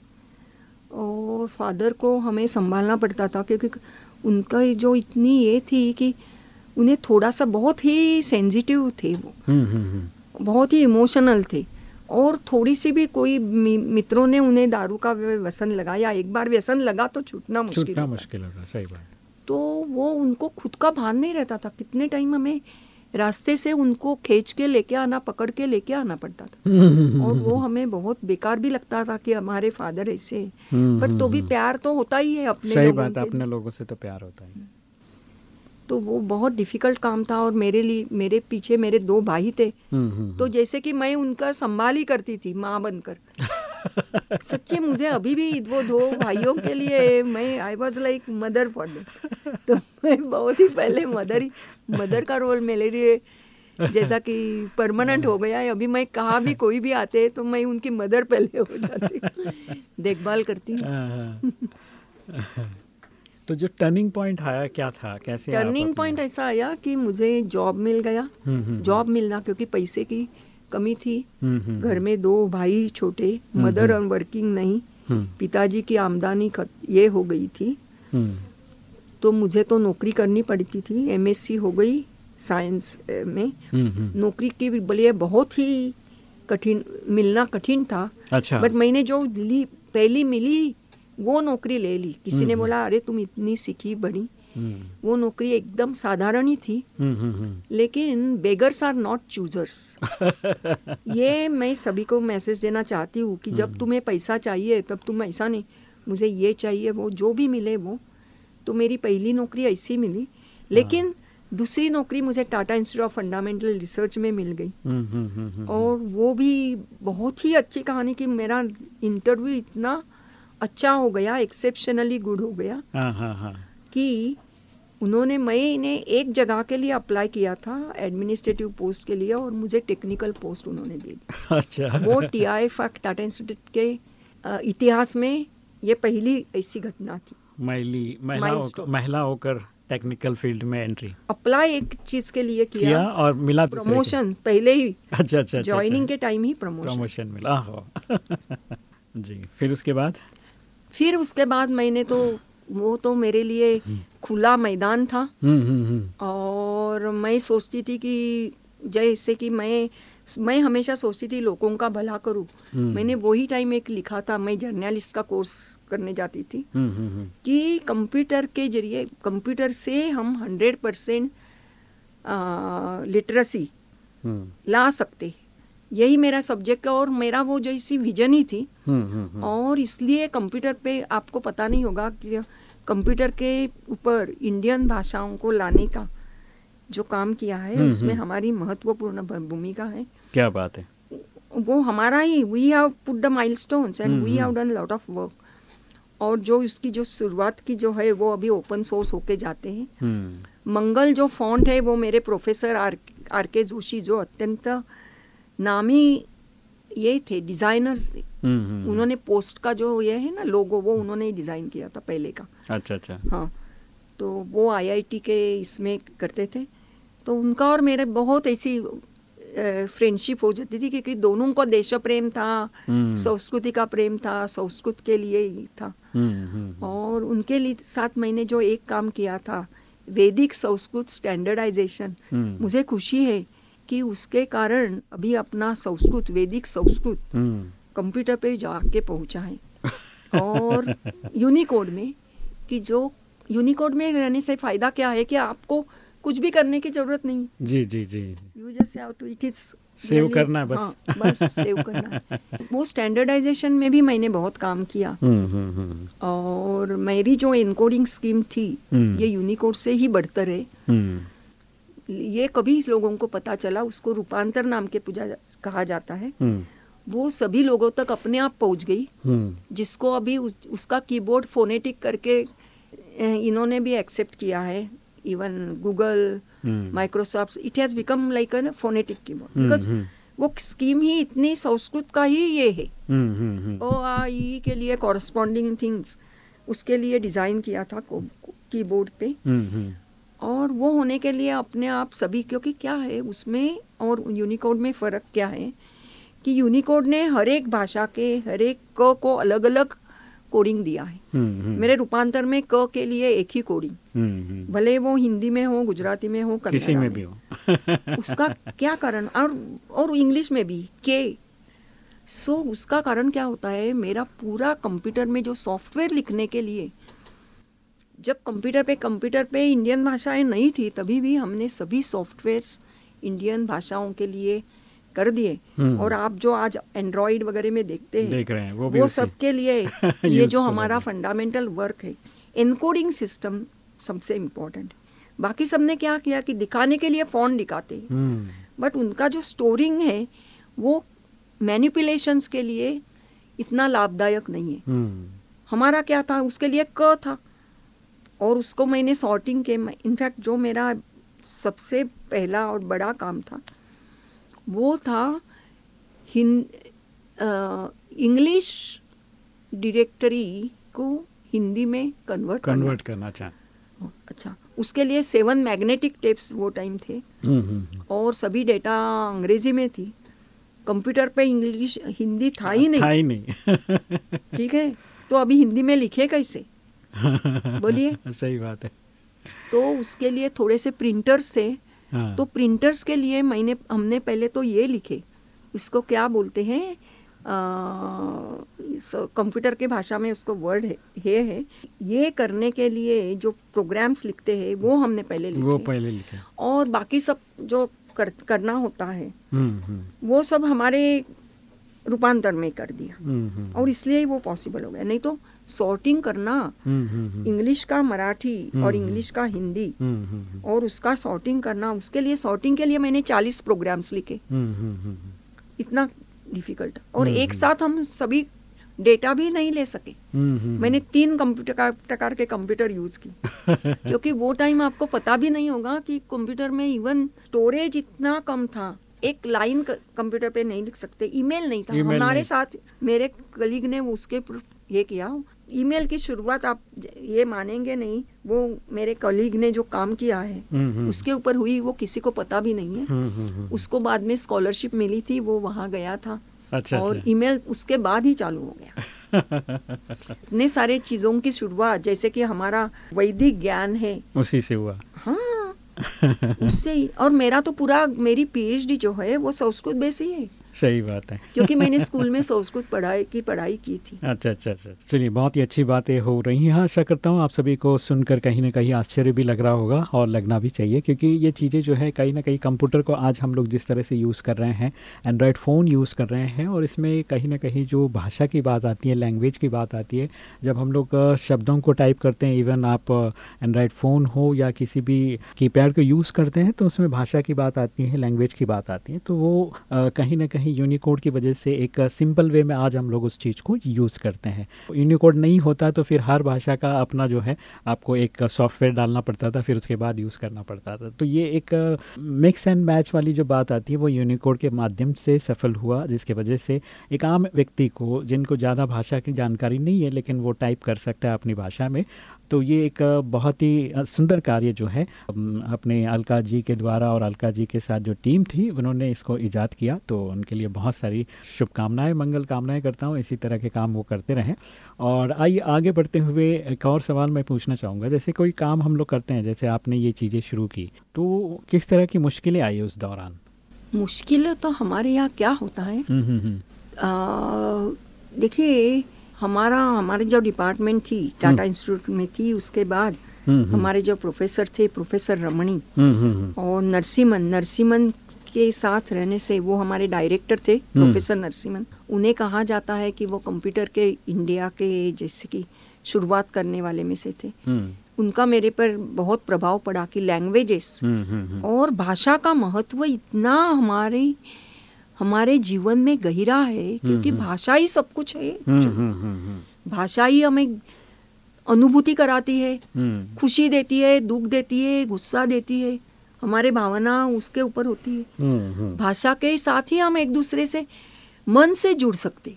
और फादर को हमें संभालना पड़ता था क्योंकि उनका जो इतनी ये थी कि उन्हें थोड़ा सा बहुत ही सेंसिटिव थे वो। बहुत ही इमोशनल थे। और थोड़ी सी भी कोई मित्रों ने उन्हें दारू का व्यसन लगाया एक बार व्यसन लगा तो छूटना मुश्किल छूटना मुश्किल होगा सही बात। तो वो उनको खुद का भान नहीं रहता था। कितने टाइम हमें रास्ते से उनको खींच के लेके आना पकड़ के लेके आना पड़ता था। और वो हमें बहुत बेकार भी लगता था कि हमारे फादर ऐसे। पर तो भी प्यार तो होता ही है अपने सही लोगों बात है अपने लोगों से तो प्यार होता है। तो वो बहुत डिफ़िकल्ट काम था और मेरे लिए मेरे पीछे मेरे दो भाई थे। हम्म, हम्म, तो जैसे कि मैं उनका संभाल ही करती थी माँ बनकर। <laughs> सच्चे मुझे अभी भी वो दो भाइयों के लिए मैं I was like mother for तो मैं बहुत ही पहले मदर ही मदर का रोल मेरे लिए जैसा कि परमानेंट हो गया है। अभी मैं कहाँ भी कोई भी आते हैं तो मैं उनकी मदर पहले हो जाती देखभाल करती हूँ। हाँ, हाँ। तो जो टर्निंग पॉइंट आया क्या था? कैसे टर्निंग पॉइंट ऐसा आया कि मुझे जॉब मिल गया। हम्म, हम्म, जॉब मिलना क्योंकि पैसे की कमी थी। हम्म, हम्म, घर में दो भाई छोटे मदर और वर्किंग नहीं। हम्म, पिताजी की आमदनी ये हो गई थी। हम्म, तो मुझे तो नौकरी करनी पड़ती थी। एमएससी हो गई साइंस में। हम्म, हम्म। नौकरी के लिए बहुत ही कठिन मिलना कठिन था। अच्छा। बट मैंने जो ली पहली मिली वो नौकरी ले ली। किसी ने बोला अरे तुम इतनी सीखी बड़ी हम्म, वो नौकरी एकदम साधारण ही थी। हम्म, हम्म, हम्म। लेकिन बेगर्स आर नॉट चूजर्स ये मैं सभी को मैसेज देना चाहती हूँ कि जब तुम्हें पैसा चाहिए तब तुम ऐसा नहीं मुझे ये चाहिए वो जो भी मिले वो। तो मेरी पहली नौकरी ऐसी मिली। लेकिन दूसरी नौकरी मुझे Tata institute of fundamental research में मिल गई। हम्म, हम्म, हम्म, हम्म। और वो भी बहुत ही अच्छी कहानी कि मेरा इंटरव्यू इतना अच्छा हो गया एक्सेप्शनली गुड हो गया हाँ हाँ हाँ। कि उन्होंने मैं इन्हें एक जगह के लिए अप्लाई किया था एडमिनिस्ट्रेटिव पोस्ट के लिए और मुझे टेक्निकल पोस्ट उन्होंने दे दी। अच्छा। वो T I F Tata institute के इतिहास में ये पहली ऐसी घटना थी। महिली महिला होकर महिला होकर टेक्निकल फ़ील्ड में एंट्री अप्लाई एक चीज़ के लिए किया। किया और मिला प्रमोशन पहले ही। अच्छा अच्छा ज्वाइनिंग के टाइम ही प्रमोशन प्रमोशन मिला <laughs> जी फिर उसके बाद? फिर उसके बाद मैंने तो वो तो मेरे लिए खुला मैदान था हम्म, हम्म, हम्म। और मैं सोचती थी कि जैसे कि मैं मैं हमेशा सोचती थी लोगों का भला करूँ मैंने वही टाइम एक लिखा था मैं जर्नलिस्ट का कोर्स करने जाती थी। कि कंप्यूटर के ज़रिए कंप्यूटर से हम हंड्रेड परसेंट लिटरेसी ला सकते हैं। यही मेरा सब्जेक्ट और मेरा वो जैसी विजन ही थी। हम्म, हम्म, हम्म। और इसलिए कंप्यूटर पे आपको पता नहीं होगा कि कंप्यूटर के ऊपर इंडियन भाषाओं को लाने का जो काम किया है उसमें। हमारी महत्वपूर्ण भूमिका है। क्या बात है। वो हमारा ही we have put the milestones and hmm, we have done lot of work और जो इसकी जो शुरुआत की जो है वो अभी ओपन सोर्स होके जाते हैं। मंगल जो फॉन्ट है वो मेरे प्रोफेसर आर आर के जोशी जो अत्यंत नामी ये थे डिजाइनर्स थे। हम्म, हम्म। उन्होंने पोस्ट का जो ये है ना लोगो वो उन्होंने ही डिज़ाइन किया था पहले का। अच्छा अच्छा। हाँ तो वो आईआईटी के इसमें करते थे। तो उनका और मेरे बहुत ऐसी फ्रेंडशिप हो जाती थी क्योंकि दोनों को देश प्रेम था हम्म। संस्कृति का प्रेम था संस्कृत के लिए ही था। हम्म, हम्म, और उनके लिए साथ मैंने जो एक काम किया था वैदिक संस्कृत स्टैंडर्डाइजेशन हम्म। मुझे खुशी है कि उसके कारण अभी अपना संस्कृत वैदिक संस्कृत हम्म, कंप्यूटर पे जाके पहुँचा है <laughs> और यूनिकोड में कि जो यूनिकोड में रहने से फ़ायदा क्या है कि आपको कुछ भी करने की ज़रूरत नहीं। जी जी जी। You just have to it is Save करना है बस। बस सेव करना है। वो स्टैंडर्डाइजेशन में भी मैंने बहुत काम किया। हम्म, हम्म, और मेरी जो इनकोडिंग स्कीम थी। ये यूनिकोड से ही बढ़तर है ये कभी इस लोगों को पता चला उसको रूपांतर नाम के पूजा कहा जाता है। हम्म, वो सभी लोगों तक अपने आप पहुँच गई। हम्म, जिसको अभी उस, उसका कीबोर्ड फोनेटिक करके इन्होंने भी एक्सेप्ट किया है। Even Google. Microsoft it has become like a phonetic keyboard because. वो स्कीम ही इतनी संस्कृत का ही ये है। हम्म। ओ आ ई के लिए कॉरस्पॉन्डिंग थिंग्स उसके लिए डिज़ाइन किया था कीबोर्ड पे। और वो होने के लिए अपने आप सभी क्योंकि क्या है उसमें और यूनिकोड में फ़र्क क्या है कि यूनिकोड ने हर एक भाषा के हर एक क को अलग अलग कोडिंग दिया है। हम्म, हम्म, मेरे रूपांतर में क के लिए एक ही कोडिंग हम्म। भले वो हिंदी में हो गुजराती में हो किसी में भी हो। <laughs> उसका क्या कारण? और और इंग्लिश में भी के सो उसका कारण क्या होता है? मेरा पूरा कंप्यूटर में जो सॉफ्टवेयर लिखने के लिए जब कंप्यूटर पे कंप्यूटर पे इंडियन भाषाएँ नहीं थी तभी भी हमने सभी सॉफ्टवेयर्स इंडियन भाषाओं के लिए कर दिए। हम्म। और आप जो आज एंड्रॉइड वगैरह में देखते हैं देख रहे हैं वो वो उसी- सब के लिए <laughs> ये जो हमारा फंडामेंटल वर्क है। इनकोडिंग सिस्टम सबसे इम्पोर्टेंट बाकी सबने क्या किया कि दिखाने के लिए फ़ोन दिखाते हैं। हम्म, बट उनका जो स्टोरिंग है वो मैनिपुलेशंस के लिए इतना लाभदायक नहीं है। हम्म, हमारा क्या था? उसके लिए क था। और उसको मैंने सॉर्टिंग के इनफैक्ट जो मेरा सबसे पहला और बड़ा काम था वो था इंग्लिश डायरेक्टरी को हिंदी में कन्वर्ट कन्वर्ट करना चाहें अच्छा उसके लिए सेवन मैग्नेटिक टेप्स वो टाइम थे। हम्म, हम्म, और सभी डेटा अंग्रेज़ी में थी। कंप्यूटर पे इंग्लिश हिंदी था ही नहीं। था ही नहीं। <laughs> ठीक है? तो अभी हिंदी में लिखे कैसे? बोलिए। <laughs> सही बात है। तो उसके लिए थोड़े से प्रिंटर्स थे। हाँ, तो प्रिंटर्स के लिए मैंने हमने पहले तो ये लिखे। इसको क्या बोलते हैं? कंप्यूटर के भाषा में उसको वर्ड है ये है। ये करने के लिए जो प्रोग्राम्स लिखते हैं वो हमने पहले लिखे। वो पहले लिखे। और बाकी सब जो कर, करना होता है हम्म, हम्म, वो सब हमारे रूपांतर में कर दिया। हम्म, और इसलिए वो पॉसिबल हो गया। नहीं तो सॉर्टिंग करना हम्म, हम्म, हम्म, इंग्लिश का मराठी और इंग्लिश का हिंदी। हम्म, हम्म, हम्म, और उसका सॉर्टिंग करना उसके लिए सॉर्टिंग के लिए मैंने चालीस प्रोग्राम्स लिखे। हम्म, हम्म, हम्म, इतना डिफ़िकल्ट और एक साथ हम सभी डेटा भी नहीं ले सके। हम्म, हम्म, मैंने तीन कंप्यूटर का प्रकार के कंप्यूटर यूज़ की क्योंकि वो टाइम आपको पता भी नहीं होगा कि कंप्यूटर में इवन स्टोरेज इतना कम था। एक लाइन कंप्यूटर पे नहीं लिख सकते। ईमेल नहीं था। हमारे साथ मेरे कलीग ने उसके ये किया। ईमेल की शुरुआत आप ये मानेंगे नहीं वो मेरे कलीग ने जो काम किया है हम्म, हम्म, उसके ऊपर हुई वो किसी को पता भी नहीं है। हम्म, उसको बाद में स्कॉलरशिप मिली थी वो वहाँ गया था। अच्छा और अच्छा। ईमेल उसके बाद ही चालू हो गया। <laughs> इतने सारे चीज़ों की शुरुआत जैसे कि हमारा वैदिक ज्ञान है। उसी से हुआ। हाँ उससे ही। और मेरा तो पूरा मेरी पीएचडी जो है वो संस्कृत बेस ही है। सही बात है। क्योंकि मैंने स्कूल में संस्कृत पढ़ाई की पढ़ाई की थी। अच्छा अच्छा अच्छा। चलिए बहुत ही अच्छी बातें हो रही हैं। आशा करता हूँ आप सभी को सुनकर कहीं ना कहीं आश्चर्य भी लग रहा होगा और लगना भी चाहिए क्योंकि ये चीज़ें जो है कहीं ना कहीं कंप्यूटर को आज हम लोग जिस तरह से यूज़ कर रहे हैं एंड्रॉयड फ़ोन यूज़ कर रहे हैं और इसमें कहीं ना कहीं जो भाषा की बात आती है लैंग्वेज की बात आती है जब हम लोग शब्दों को टाइप करते हैं इवन आप एंड्रॉयड फ़ोन हो या किसी भी कीपैड को यूज़ करते हैं तो उसमें भाषा की बात आती है लैंग्वेज की बात आती है तो वो कहीं ना कहीं यूनिकोड की वजह से एक सिंपल वे में आज हम लोग उस चीज़ को यूज़ करते हैं। यूनिकोड नहीं होता तो फिर हर भाषा का अपना जो है, आपको एक सॉफ्टवेयर डालना पड़ता था, फिर उसके बाद यूज़ करना पड़ता था। तो ये एक मिक्स एंड मैच वाली जो बात आती है, वो यूनिकोड के माध्यम से सफल हुआ, जिसके वजह से एक आम व्यक्ति को, जिनको ज़्यादा भाषा की जानकारी नहीं है, लेकिन वो टाइप कर सकता है अपनी भाषा में तो ये एक बहुत ही सुंदर कार्य जो है अपने अलका जी के द्वारा और अलका जी के साथ जो टीम थी उन्होंने इसको ईजाद किया। तो उनके लिए बहुत सारी शुभकामनाएँ मंगल कामनाएँ करता हूँ इसी तरह के काम वो करते रहें। और आइए आगे बढ़ते हुए एक और सवाल मैं पूछना चाहूँगा। जैसे कोई काम हम लोग करते हैं जैसे आपने ये चीज़ें शुरू की तो किस तरह की मुश्किलें आई उस दौरान? मुश्किलें तो हमारे यहाँ क्या होता है? हम्म, हम्म, हम्म। देखिए हमारा हमारे जो डिपार्टमेंट थी टाटा इंस्टीट्यूट में थी उसके बाद हम्म, हम्म। हमारे जो प्रोफेसर थे प्रोफेसर रमणी हम्म, और नरसिमन नरसिमन के साथ रहने से वो हमारे डायरेक्टर थे प्रोफेसर नरसिमन उन्हें कहा जाता है कि वो कंप्यूटर के इंडिया के जैसे कि शुरुआत करने वाले में से थे। उनका मेरे पर बहुत प्रभाव पड़ा कि लैंग्वेजेस और भाषा का महत्व इतना हमारी हमारे जीवन में गहरा है क्योंकि हम्म, हम्म। भाषा ही सब कुछ है। हम्म, भाषा ही हमें अनुभूति कराती है खुशी देती है दुख देती है गुस्सा देती है। हमारे भावना उसके ऊपर होती है। भाषा के साथ ही हम एक दूसरे से मन से जुड़ सकते।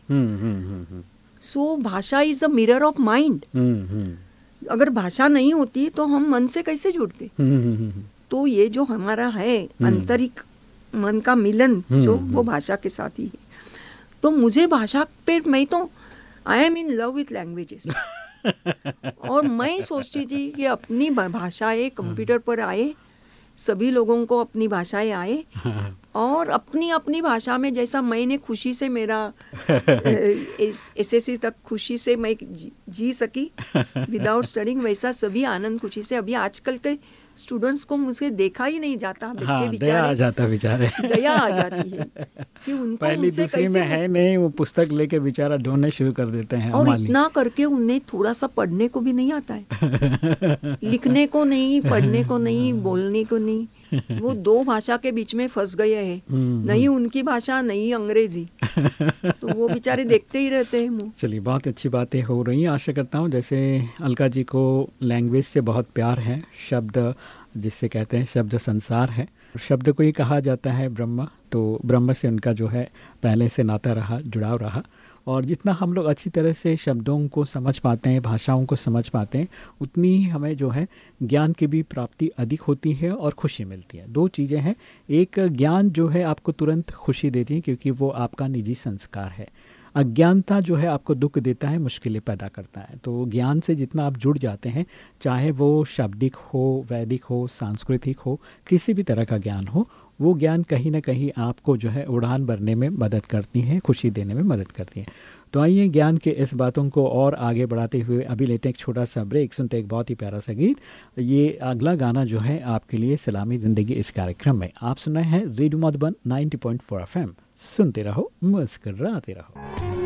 सो भाषा is a mirror of mind अगर भाषा नहीं होती तो हम मन से कैसे जुड़ते? तो ये जो हमारा है आंतरिक मन का मिलन हम्म, जो वो हम्म। भाषा के साथ ही है। तो मुझे भाषा पे मैं तो I am in love with languages और मैं सोचती थी कि अपनी भाषाएँ कंप्यूटर पर आए सभी लोगों को अपनी भाषाएँ आए <laughs> और अपनी अपनी भाषा में जैसा मैंने खुशी से मेरा एस एस सी तक खुशी से मैं जी सकी। <laughs> विदाउट स्टडिंग वैसा सभी आनंद खुशी से। अभी आजकल के स्टूडेंट्स को मुझे देखा ही नहीं जाता बच्चे हाँ, दया आ जाता बेचारे। दया आ जाती है कि उनको <laughs> पहली दूसरी में है नहीं वो पुस्तक लेके बेचारा ढूँढने शुरू कर देते हैं और इतना करके उन्हें थोड़ा सा पढ़ने को भी नहीं आता है। लिखने को नहीं पढ़ने को नहीं <laughs> बोलने को नहीं। <laughs> वो दो भाषा के बीच में फंस गए हैं। हम्म, नहीं हम्म। उनकी भाषा नहीं अंग्रेज़ी। <laughs> तो वो बेचारे देखते ही रहते हैं मुँह। चलिए बहुत अच्छी बातें हो रही हैं। आशा करता हूँ जैसे अलका जी को लैंग्वेज से बहुत प्यार है शब्द जिससे कहते हैं शब्द संसार है। शब्द को ही कहा जाता है ब्रह्मा तो ब्रह्म से उनका जो है पहले से नाता रहा जुड़ाव रहा। और जितना हम लोग अच्छी तरह से शब्दों को समझ पाते हैं, भाषाओं को समझ पाते हैं, उतनी ही हमें जो है ज्ञान की भी प्राप्ति अधिक होती है और खुशी मिलती है। दो चीज़ें हैं। एक, ज्ञान जो है आपको तुरंत खुशी देती है क्योंकि वो आपका निजी संस्कार है। अज्ञानता जो है आपको दुख देता है, मुश्किलें पैदा करता है। तो ज्ञान से जितना आप जुड़ जाते हैं, चाहे वो शाब्दिक हो, वैदिक हो, सांस्कृतिक हो, किसी भी तरह का ज्ञान हो वो ज्ञान कहीं ना कहीं आपको जो है उड़ान भरने में मदद करती हैं, खुशी देने में मदद करती हैं। तो आइए ज्ञान के इस बातों को और आगे बढ़ाते हुए अभी लेते हैं एक छोटा सा ब्रेक, सुनते एक बहुत ही प्यारा सा गीत। ये अगला गाना जो है आपके लिए सलामी ज़िंदगी इस कार्यक्रम में। आप सुना है रेडो मधुबन 90.4 पॉइंट सुनते रहो, मुस्कराते रहो।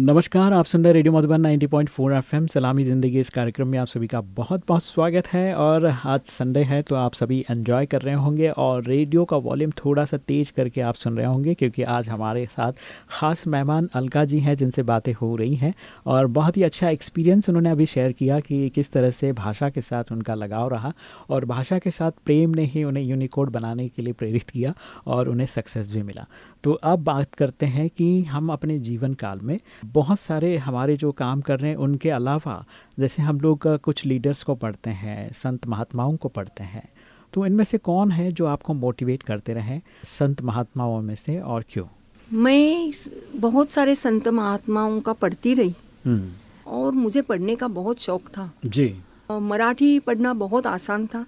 नमस्कार, आप सुन रहे रेडियो मधुबन 90.4 एफएम, सलामी ज़िंदगी। इस कार्यक्रम में आप सभी का बहुत बहुत स्वागत है और आज संडे है तो आप सभी एंजॉय कर रहे होंगे और रेडियो का वॉल्यूम थोड़ा सा तेज़ करके आप सुन रहे होंगे क्योंकि आज हमारे साथ ख़ास मेहमान अलका जी हैं जिनसे बातें हो रही हैं और बहुत ही अच्छा एक्सपीरियंस उन्होंने अभी शेयर किया कि किस तरह से भाषा के साथ उनका लगाव रहा और भाषा के साथ प्रेम ने ही उन्हें यूनिकोड बनाने के लिए प्रेरित किया और उन्हें सक्सेस भी मिला। तो अब बात करते हैं कि हम अपने जीवन काल में बहुत सारे हमारे जो काम कर रहे हैं उनके अलावा जैसे हम लोग कुछ लीडर्स को पढ़ते हैं संत महात्माओं को पढ़ते हैं तो इनमें से कौन है जो आपको मोटिवेट करते रहे संत महात्माओं में से और क्यों? मैं बहुत सारे संत महात्माओं का पढ़ती रही। हम्म। और मुझे पढ़ने का बहुत शौक था। जी। मराठी पढ़ना बहुत आसान था।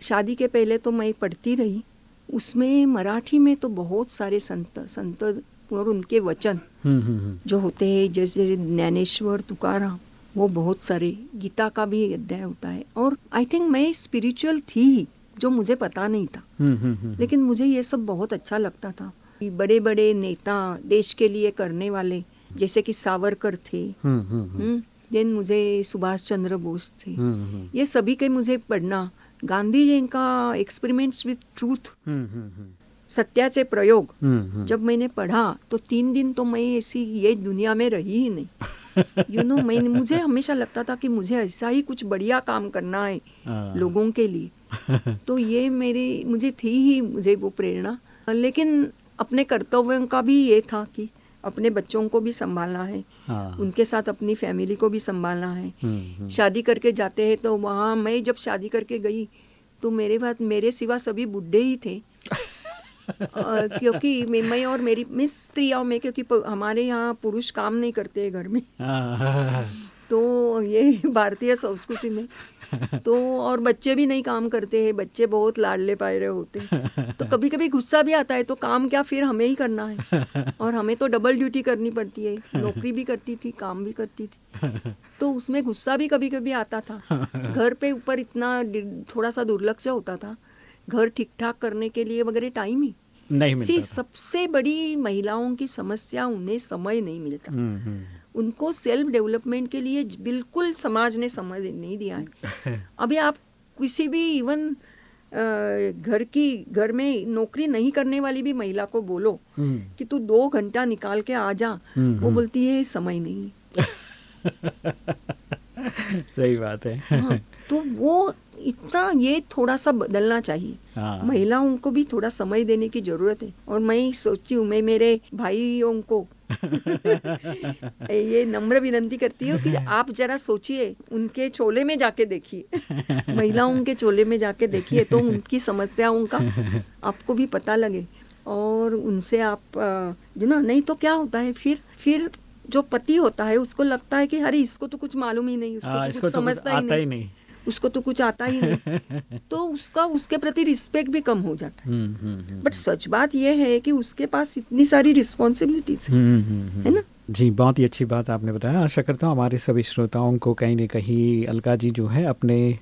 शादी के पहले तो मैं पढ़ती रही। उसमें मराठी में तो बहुत सारे संत संत और उनके वचन हम्म, हम्म, हम्म। जो होते हैं जैसे ज्ञानेश्वर तुकाराम वो बहुत सारे गीता का भी अध्याय होता है। और आई थिंक मैं स्पिरिचुअल थी ही जो मुझे पता नहीं था। लेकिन मुझे ये सब बहुत अच्छा लगता था बड़े बड़े नेता देश के लिए करने वाले जैसे कि सावरकर थे देन मुझे सुभाष चंद्र बोस थे। ये सभी के मुझे पढ़ना गांधी जी का एक्सपेरिमेंट्स विथ ट्रूथ सत्याचे प्रयोग। हम्म, हम्म। जब मैंने पढ़ा तो तीन दिन तो मैं ऐसी ये दुनिया में रही ही नहीं। यू <laughs> you नो know, मैं मुझे हमेशा लगता था कि मुझे ऐसा ही कुछ बढ़िया काम करना है हाँ। लोगों के लिए। <laughs> तो ये मेरी मुझे थी ही मुझे वो प्रेरणा। लेकिन अपने कर्तव्यों का भी ये था कि अपने बच्चों को भी संभालना है। हाँ। उनके साथ अपनी फैमिली को भी संभालना है। हम्म, शादी करके जाते हैं तो वहाँ मैं जब शादी करके गई तो मेरे बाद मेरे सिवा सभी बुढ़े ही थे। <laughs> क्योंकि मैं और मेरी मिस स्त्रियों में क्योंकि हमारे यहाँ पुरुष काम नहीं करते घर में। तो ये <laughs> भारतीय संस्कृति में <laughs> तो और बच्चे भी नहीं काम करते हैं बच्चे बहुत लाडले पाए रहे होते हैं। तो कभी कभी गुस्सा भी आता है तो काम क्या फिर हमें ही करना है? <laughs> और हमें तो डबल ड्यूटी करनी पड़ती है नौकरी भी करती थी काम भी करती थी। <laughs> तो उसमें गुस्सा भी कभी कभी आता था। घर पे ऊपर इतना थोड़ा सा दुर्लक्ष होता था घर ठीक ठाक करने के लिए वगैरह टाइम ही नहीं मिलता सबसे बड़ी महिलाओं की समस्या उन्हें समय नहीं मिलता। हम्म, हम्म। उनको सेल्फ डेवलपमेंट के लिए बिल्कुल समाज ने समझ नहीं दिया है। <laughs> अभी आप किसी भी इवन घर की घर में नौकरी नहीं करने वाली भी महिला को बोलो हम्म। कि तू दो घंटा निकाल के आ जा। वो बोलती है समय नहीं <laughs> सही बात है। हाँ, तो वो इतना ये थोड़ा सा बदलना चाहिए। हाँ। महिलाओं को भी थोड़ा समय देने की ज़रूरत है। और मैं सोचती हूँ मैं मेरे भाइयों को <laughs> ये नम्र विनंती करती हूँ कि आप जरा सोचिए उनके चोले में जाके देखिए। महिलाओं के चोले में जाके देखिए तो उनकी समस्याओं का आपको भी पता लगे और उनसे आप जो ना नहीं तो क्या होता है फिर फिर जो पति होता है उसको लगता है कि अरे इसको तो कुछ मालूम ही नहीं उसको आ, तो कुछ तो समझता ही नहीं, ही नहीं। उसको तो कुछ आता ही नहीं। <laughs> तो उसका उसके प्रति रिस्पेक्ट भी कम हो जाता है। बट हम्म, हम्म, हम्म, सच बात यह है कि उसके पास इतनी सारी रिस्पॉन्सिबिलिटीज है ना? जी बहुत ही अच्छी बात आपने बताया। आशा करता हूँ हमारे सभी श्रोताओं को कहीं ना कहीं अलका जी जो है अपने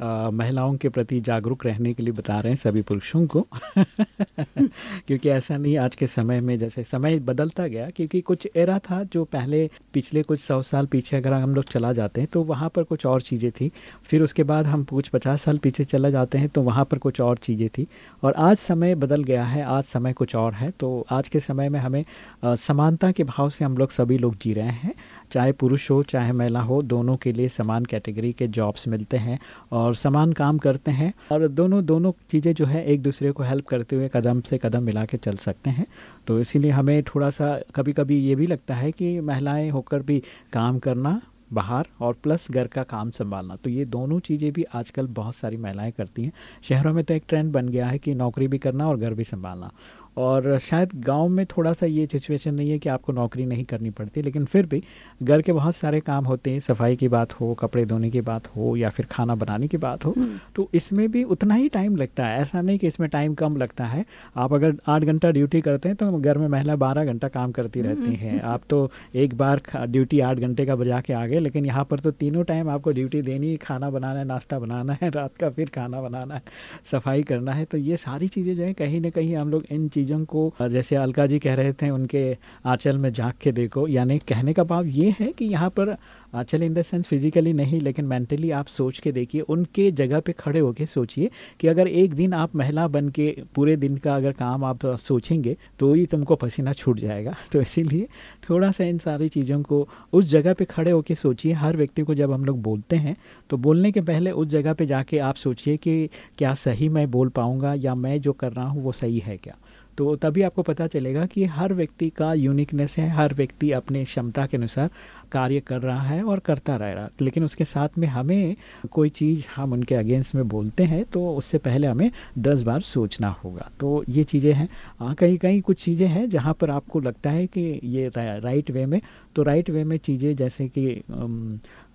महिलाओं के प्रति जागरूक रहने के लिए बता रहे हैं सभी पुरुषों को। <laughs> क्योंकि ऐसा नहीं, आज के समय में जैसे समय बदलता गया, क्योंकि कुछ एरा था जो पहले, पिछले कुछ सौ साल पीछे अगर हम लोग चला जाते हैं तो वहाँ पर कुछ और चीज़ें थी। फिर उसके बाद हम कुछ पचास साल पीछे चला जाते हैं तो वहाँ पर कुछ और चीज़ें थी। और आज समय बदल गया है, आज समय कुछ और है तो आज के समय में हमें समानता के भाव से हम लोग सभी लोग जी रहे हैं। चाहे पुरुष हो, चाहे महिला हो, दोनों के लिए समान कैटेगरी के जॉब्स मिलते हैं और समान काम करते हैं और दोनों दोनों चीज़ें जो है, एक दूसरे को हेल्प करते हुए कदम से कदम मिला के चल सकते हैं। तो इसीलिए हमें थोड़ा सा कभी कभी ये भी लगता है कि महिलाएँ होकर भी काम करना बाहर और प्लस घर का काम संभालना। तो ये दोनों चीज़ें भी आजकल बहुत सारी महिलाएँ करती हैं। शहरों में तो एक ट्रेंड बन गया है कि नौकरी भी करना और घर भी संभालना। और शायद गाँव में थोड़ा सा ये सिचुएशन नहीं है कि आपको नौकरी नहीं करनी पड़ती लेकिन फिर भी घर के बहुत सारे काम होते हैं सफ़ाई की बात हो कपड़े धोने की बात हो या फिर खाना बनाने की बात हो हम्म। तो इसमें भी उतना ही टाइम लगता है ऐसा नहीं कि इसमें टाइम कम लगता है आप अगर आठ घंटा ड्यूटी करते हैं तो घर में महिला बारह घंटा काम करती रहती हम्म। हैं आप तो एक बार ड्यूटी आठ घंटे का बजा के आ गए लेकिन यहाँ पर तो तीनों टाइम आपको ड्यूटी देनी खाना बनाना है नाश्ता बनाना है रात का फिर खाना बनाना है सफ़ाई करना है तो ये सारी चीज़ें जो है कहीं ना कहीं हम लोग इन चीज़ चीज़ों को, जैसे अलका जी कह रहे थे, उनके आंचल में झाँक के देखो। यानी कहने का भाव ये है कि यहाँ पर चल इन द सेंस फिजिकली नहीं, लेकिन मेंटली आप सोच के देखिए, उनके जगह पे खड़े होके सोचिए कि अगर एक दिन आप महिला बन के पूरे दिन का अगर काम आप सोचेंगे तो ही तुमको पसीना छूट जाएगा। <laughs> तो इसीलिए थोड़ा सा इन सारी चीज़ों को उस जगह पे खड़े होके सोचिए। हर व्यक्ति को जब हम लोग बोलते हैं तो बोलने के पहले उस जगह पे जाके आप सोचिए कि क्या सही मैं बोल पाऊँगा या मैं जो कर रहा हूँ वो सही है क्या। तो तभी आपको पता चलेगा कि हर व्यक्ति का यूनिकनेस है हर व्यक्ति अपने क्षमता के अनुसार कार्य कर रहा है और करता रह रहा लेकिन उसके साथ में हमें कोई चीज़ हम उनके अगेंस्ट में बोलते हैं तो उससे पहले हमें दस बार सोचना होगा। तो ये चीज़ें हैं। हाँ कहीं कहीं कुछ चीज़ें हैं जहाँ पर आपको लगता है कि ये रा, राइट वे में तो राइट वे में चीज़ें जैसे कि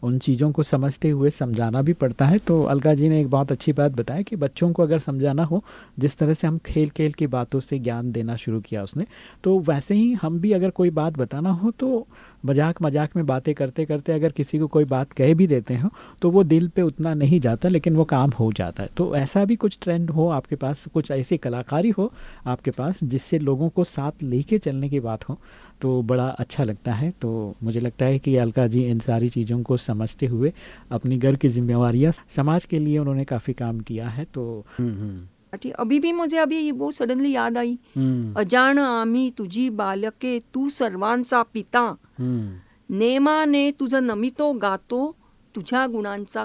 उन चीज़ों को समझते हुए समझाना भी पड़ता है। तो अलका जी ने एक बहुत अच्छी बात बताया कि बच्चों को अगर समझाना हो, जिस तरह से हम खेल खेल की बातों से ज्ञान देना शुरू किया उसने तो वैसे ही हम भी अगर कोई बात बताना हो तो मज़ाक मज़ाक में बातें करते करते अगर किसी को कोई बात कह भी देते हो तो वो दिल पे उतना नहीं जाता, लेकिन वो काम हो जाता है। तो ऐसा भी कुछ ट्रेंड हो आपके पास, कुछ ऐसी कलाकारी हो आपके पास, जिससे लोगों को साथ लेके चलने की बात हो तो बड़ा अच्छा लगता है। तो मुझे लगता है कि अलका जी इन सारी चीज़ों को समझते हुए अपनी घर की जिम्मेवार समाज के लिए उन्होंने काफ़ी काम किया है। तो हम्म, हम्म। अभी भी मुझे अभी वो सडनली याद आई। हम्म। अजान आम्ही तुझी बालके तू सर्वांचा पिता। नेमा नेमाने तुझं नमितो गातो तुझ्या गुणांचा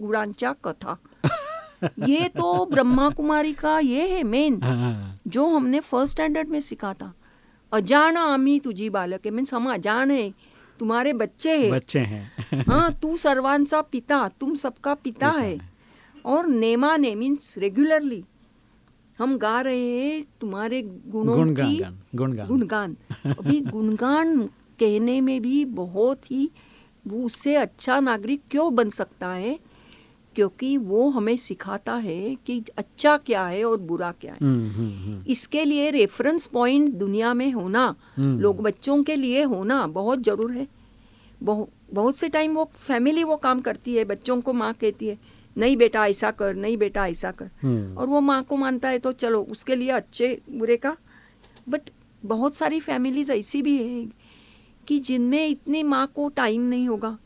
गुणांच्या कथा। <laughs> ये तो ब्रह्मा कुमारी का ये है मेन हाँ, हाँ। जो हमने फ़र्स्ट स्टैंडर्ड में सीखा था। अजान आम्ही तुझी बालके मीन्स हम अजान है. तुम्हारे बच्चे हैं. बच्चे हैं. <laughs> हाँ तू सर्वांचा पिता. तुम सबका पिता है. और नेमा ने मीन्स रेगुलरली हम गा रहे हैं तुम्हारे गुणों की गुणगान. गुणगान. <laughs> अभी गुणगान कहने में भी बहुत ही वो उससे अच्छा नागरिक क्यों बन सकता है? क्योंकि वो हमें सिखाता है कि अच्छा क्या है और बुरा क्या है। हम्म, हम्म, हम्म। इसके लिए रेफरेंस पॉइंट दुनिया में होना हुँ. लोग बच्चों के लिए होना बहुत ज़रूर है। बहुत बहुत से टाइम वो फैमिली वो काम करती है बच्चों को माँ कहती है नहीं बेटा ऐसा कर नहीं बेटा ऐसा कर। और वो माँ को मानता है तो चलो उसके लिए अच्छे बुरे का। बट बहुत सारी फैमिलीज़ ऐसी भी है कि जिनमें इतनी माँ को टाइम नहीं होगा।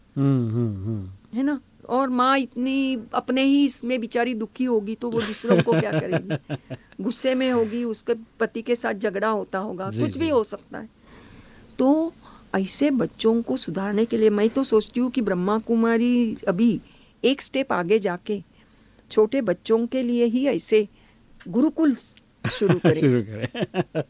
है ना? और माँ इतनी अपने ही इसमें बेचारी दुखी होगी तो वो दूसरों को क्या करेगी? <laughs> गुस्से में होगी उसके पति के साथ झगड़ा होता होगा कुछ भी हो सकता है। तो ऐसे बच्चों को सुधारने के लिए मैं तो सोचती हूँ कि ब्रह्मा कुमारी अभी एक स्टेप आगे जाके छोटे बच्चों के लिए ही ऐसे गुरुकुल शुरू <laughs> करें। शुरू करें।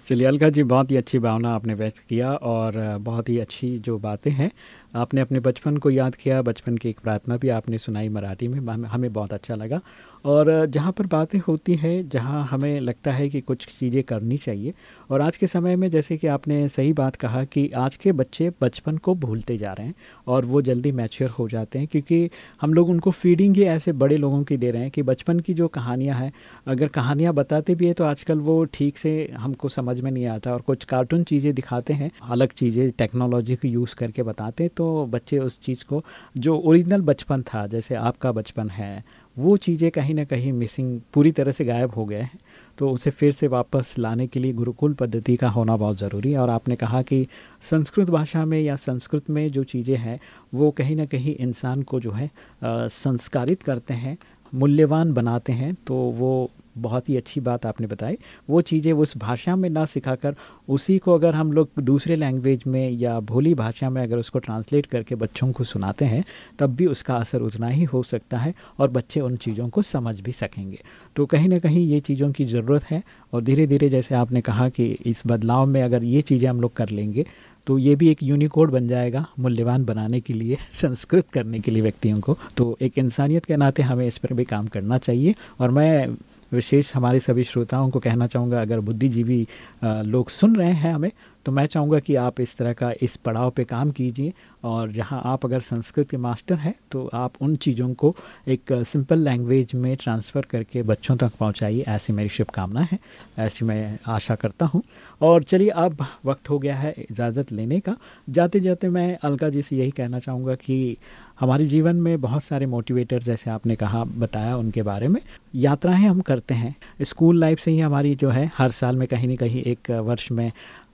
<laughs> चलिए अलका जी बहुत ही अच्छी भावना आपने व्यक्त किया और बहुत ही अच्छी जो बातें हैं आपने अपने बचपन को याद किया, बचपन की एक प्रार्थना भी आपने सुनाई मराठी में, हमें बहुत अच्छा लगा। और जहाँ पर बातें होती है, जहाँ हमें लगता है कि कुछ चीज़ें करनी चाहिए। और आज के समय में जैसे कि आपने सही बात कहा कि आज के बच्चे बचपन को भूलते जा रहे हैं और वो जल्दी मैच्योर हो जाते हैं क्योंकि हम लोग उनको फीडिंग ही ऐसे बड़े लोगों की दे रहे हैं कि बचपन की जो कहानियाँ हैं, अगर कहानियाँ बताते भी है तो आजकल वो ठीक से हमको समझ में नहीं आता और कुछ कार्टून चीज़ें दिखाते हैं, अलग चीज़ें टेक्नोलॉजी को यूज़ करके बताते हैं तो बच्चे उस चीज़ को, जो ओरिजिनल बचपन था, जैसे आपका बचपन है वो चीज़ें कहीं ना कहीं मिसिंग पूरी तरह से गायब हो गए हैं। तो उसे फिर से वापस लाने के लिए गुरुकुल पद्धति का होना बहुत ज़रूरी है। और आपने कहा कि संस्कृत भाषा में या संस्कृत में जो चीज़ें हैं, वो कहीं ना कहीं इंसान को जो है संस्कारित करते हैं, मूल्यवान बनाते हैं। तो वो बहुत ही अच्छी बात आपने बताई। वो चीज़ें उस भाषा में ना सिखाकर, उसी को अगर हम लोग दूसरे लैंग्वेज में या भोली भाषा में अगर उसको ट्रांसलेट करके बच्चों को सुनाते हैं, तब भी उसका असर उतना ही हो सकता है और बच्चे उन चीज़ों को समझ भी सकेंगे। तो कहीं ना कहीं ये चीज़ों की ज़रूरत है और धीरे धीरे जैसे आपने कहा कि इस बदलाव में अगर ये चीज़ें हम लोग कर लेंगे तो ये भी एक यूनिकोड बन जाएगा मूल्यवान बनाने के लिए, <laughs> संस्कृत करने के लिए व्यक्तियों को। तो एक इंसानियत के नाते हमें इस पर भी काम करना चाहिए और मैं विशेष हमारे सभी श्रोताओं को कहना चाहूँगा, अगर बुद्धिजीवी लोग सुन रहे हैं हमें तो मैं चाहूँगा कि आप इस तरह का इस पड़ाव पे काम कीजिए और जहाँ आप अगर संस्कृत के मास्टर हैं तो आप उन चीज़ों को एक सिंपल लैंग्वेज में ट्रांसफ़र करके बच्चों तक पहुँचाइए। ऐसी मेरी शुभकामना है, ऐसी मैं आशा करता हूँ। और चलिए, अब वक्त हो गया है इजाज़त लेने का। जाते जाते मैं अलका जी से यही कहना चाहूँगा कि हमारे जीवन में बहुत सारे मोटिवेटर जैसे आपने कहा, बताया उनके बारे में। यात्राएँ हम करते हैं। स्कूल लाइफ से ही हमारी जो है, हर साल में कहीं ना कहीं एक वर्ष में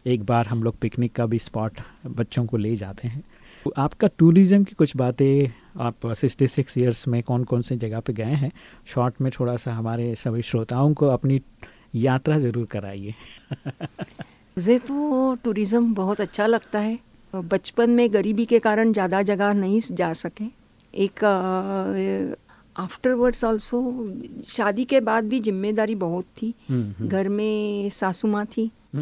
एक बार हम लोग पिकनिक का भी स्पॉट बच्चों को ले जाते हैं। आपका टूरिज़्म की कुछ बातें, आप सिक्सटी सिक्स ईयर्स में कौन कौन सी जगह पे गए हैं? शॉर्ट में थोड़ा सा हमारे सभी श्रोताओं को अपनी यात्रा ज़रूर कराइए। मुझे तो टूरिज़्म बहुत अच्छा लगता है। बचपन में गरीबी के कारण ज़्यादा जगह नहीं जा सके। एक आफ्टरवर्ड्स ऑल्सो शादी के बाद भी ज़िम्मेदारी बहुत थी। हम्म, हम्म। घर में सासू माँ थी। <laughs>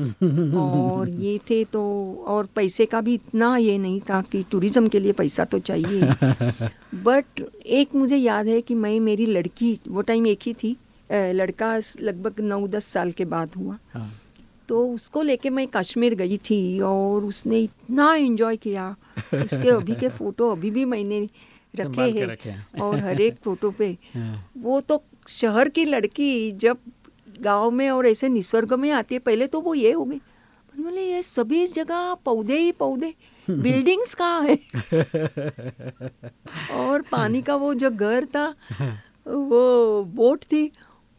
और ये थे तो और पैसे का भी इतना ये नहीं था कि टूरिज़्म के लिए पैसा तो चाहिए। <laughs> बट एक मुझे याद है कि मैं मेरी लड़की वो टाइम एक ही थी। लड़का लगभग नौ दस साल के बाद हुआ। हाँ। तो उसको लेके मैं कश्मीर गई थी और उसने इतना एंजॉय किया। उसके अभी के फ़ोटो अभी भी मैंने रखे हैं और हर एक फ़ोटो पे। हाँ। वो तो शहर की लड़की जब गाँव में और ऐसे निसर्ग में आती है पहले तो वो ये हो गई। बोले ये सभी जगह पौधे ही पौधे बिल्डिंग्स कहाँ है? <laughs> और पानी का वो जो घर था वो बोट थी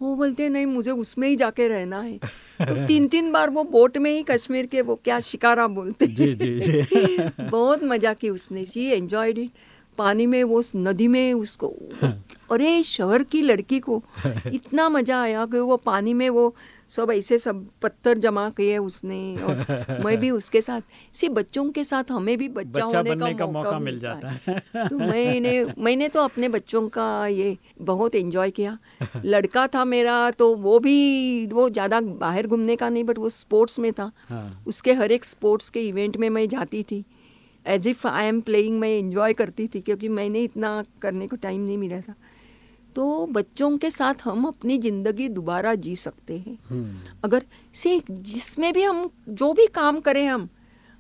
वो बोलते नहीं मुझे उसमें ही जाके रहना है। तो तीन तीन बार वो बोट में ही कश्मीर के वो क्या शिकारा बोलते जी जी जी। <laughs> बहुत मज़ा की उसने जी एंजॉयड इट पानी में वो नदी में उसको अरे शहर की लड़की को <laughs> इतना मज़ा आया कि वो पानी में वो सब ऐसे सब पत्थर जमा किए उसने और <laughs> मैं भी उसके साथ। सी बच्चों के साथ हमें भी बच्चा, बच्चा होने का, का मौका, मौका मिल जाता है। तो मैंने मैंने तो अपने बच्चों का ये बहुत एंजॉय किया। <laughs> लड़का था मेरा तो वो भी वो ज़्यादा बाहर घूमने का नहीं बट वो स्पोर्ट्स में था। हाँ। उसके हर एक स्पोर्ट्स के इवेंट में मैं जाती थी। As if I am playing मैं इंजॉय करती थी क्योंकि मैंने इतना करने को टाइम नहीं मिला था। तो बच्चों के साथ हम अपनी ज़िंदगी दोबारा जी सकते हैं हम्म। अगर से जिसमें भी हम जो भी काम करें हम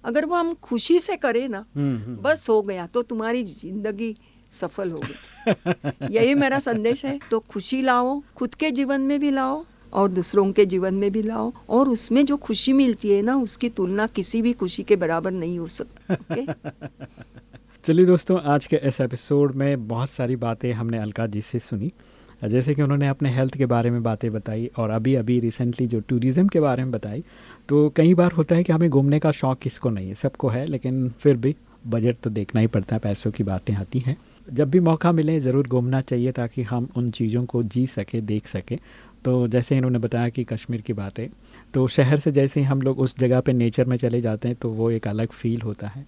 अगर वो हम खुशी से करें ना हम्म, हम्म। बस हो गया तो तुम्हारी ज़िंदगी सफल हो गई यही मेरा संदेश है तो खुशी लाओ खुद के जीवन में भी लाओ और दूसरों के जीवन में भी लाओ और उसमें जो खुशी मिलती है ना उसकी तुलना किसी भी खुशी के बराबर नहीं हो सकती <laughs> चलिए दोस्तों, आज के इस एपिसोड में बहुत सारी बातें हमने अलका जी से सुनी। जैसे कि उन्होंने अपने हेल्थ के बारे में बातें बताई और अभी अभी रिसेंटली जो टूरिज़्म के बारे में बताई तो कई बार होता है कि हमें घूमने का शौक़ किसको नहीं है? सबको है, लेकिन फिर भी बजट तो देखना ही पड़ता है, पैसों की बातें आती हैं। जब भी मौका मिले, ज़रूर घूमना चाहिए ताकि हम उन चीज़ों को जी सकें, देख सकें। तो जैसे इन्होंने बताया कि कश्मीर की बात है तो शहर से जैसे ही हम लोग उस जगह पे नेचर में चले जाते हैं तो वो एक अलग फील होता है।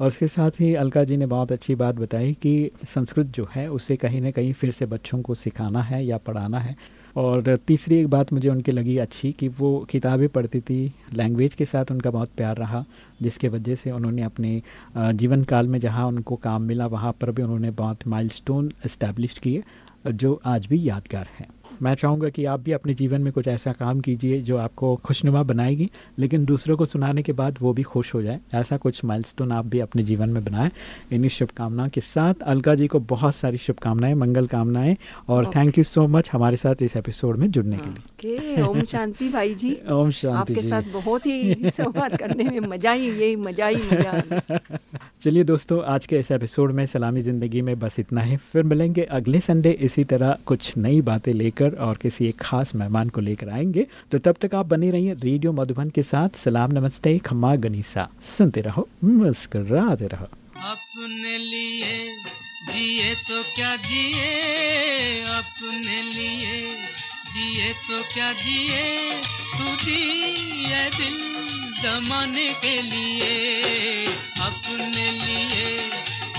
और उसके साथ ही अलका जी ने बहुत अच्छी बात बताई कि संस्कृत जो है, उसे कहीं ना कहीं फिर से बच्चों को सिखाना है या पढ़ाना है। और तीसरी एक बात मुझे उनकी लगी अच्छी कि वो किताबें पढ़ती थी, लैंग्वेज के साथ उनका बहुत प्यार रहा, जिसके वजह से उन्होंने अपने जीवन काल में जहाँ उनको काम मिला, वहाँ पर भी उन्होंने बहुत माइलस्टोन इस्टेब्लिश किए, जो आज भी यादगार हैं। मैं चाहूँगा कि आप भी अपने जीवन में कुछ ऐसा काम कीजिए जो आपको खुशनुमा बनाएगी लेकिन दूसरों को सुनाने के बाद वो भी खुश हो जाए। ऐसा कुछ माइलस्टोन आप भी अपने जीवन में बनाएँ। इन्हीं शुभकामनाओं के साथ अलका जी को बहुत सारी शुभकामनाएँ मंगल कामनाएँ और थैंक यू सो मच हमारे साथ इस एपिसोड में जुड़ने के लिए। ओम शांति भाई जी। <laughs> ओम शांति आपके साथ बहुत ही संवाद करने में मज़ा ही यही मज़ा ही मज़ा <laughs> चलिए दोस्तों आज के इस एपिसोड में सलामी ज़िंदगी में बस इतना ही। फिर मिलेंगे अगले संडे इसी तरह कुछ नई बातें लेकर। और किसी एक खास मेहमान को लेकर आएँगे। तो तब तक आप बने रहिए रेडियो मधुबन के साथ। सलाम, नमस्ते, खम्मा, गनीसा। सुनते रहो, मुस्कराते रहो। अपने लिए जिए तो क्या जिए? अपने लिए जिए तो क्या जिए? तू दिए दिल जमाने के लिए। अपने लिए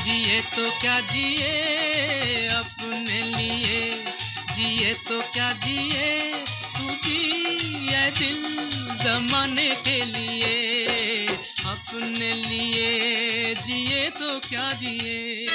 जिए तो क्या जिए? अपने लिए जिए तो क्या जिए? तू जिए दिल जमाने के लिए, अपने लिए जिए तो क्या जिए?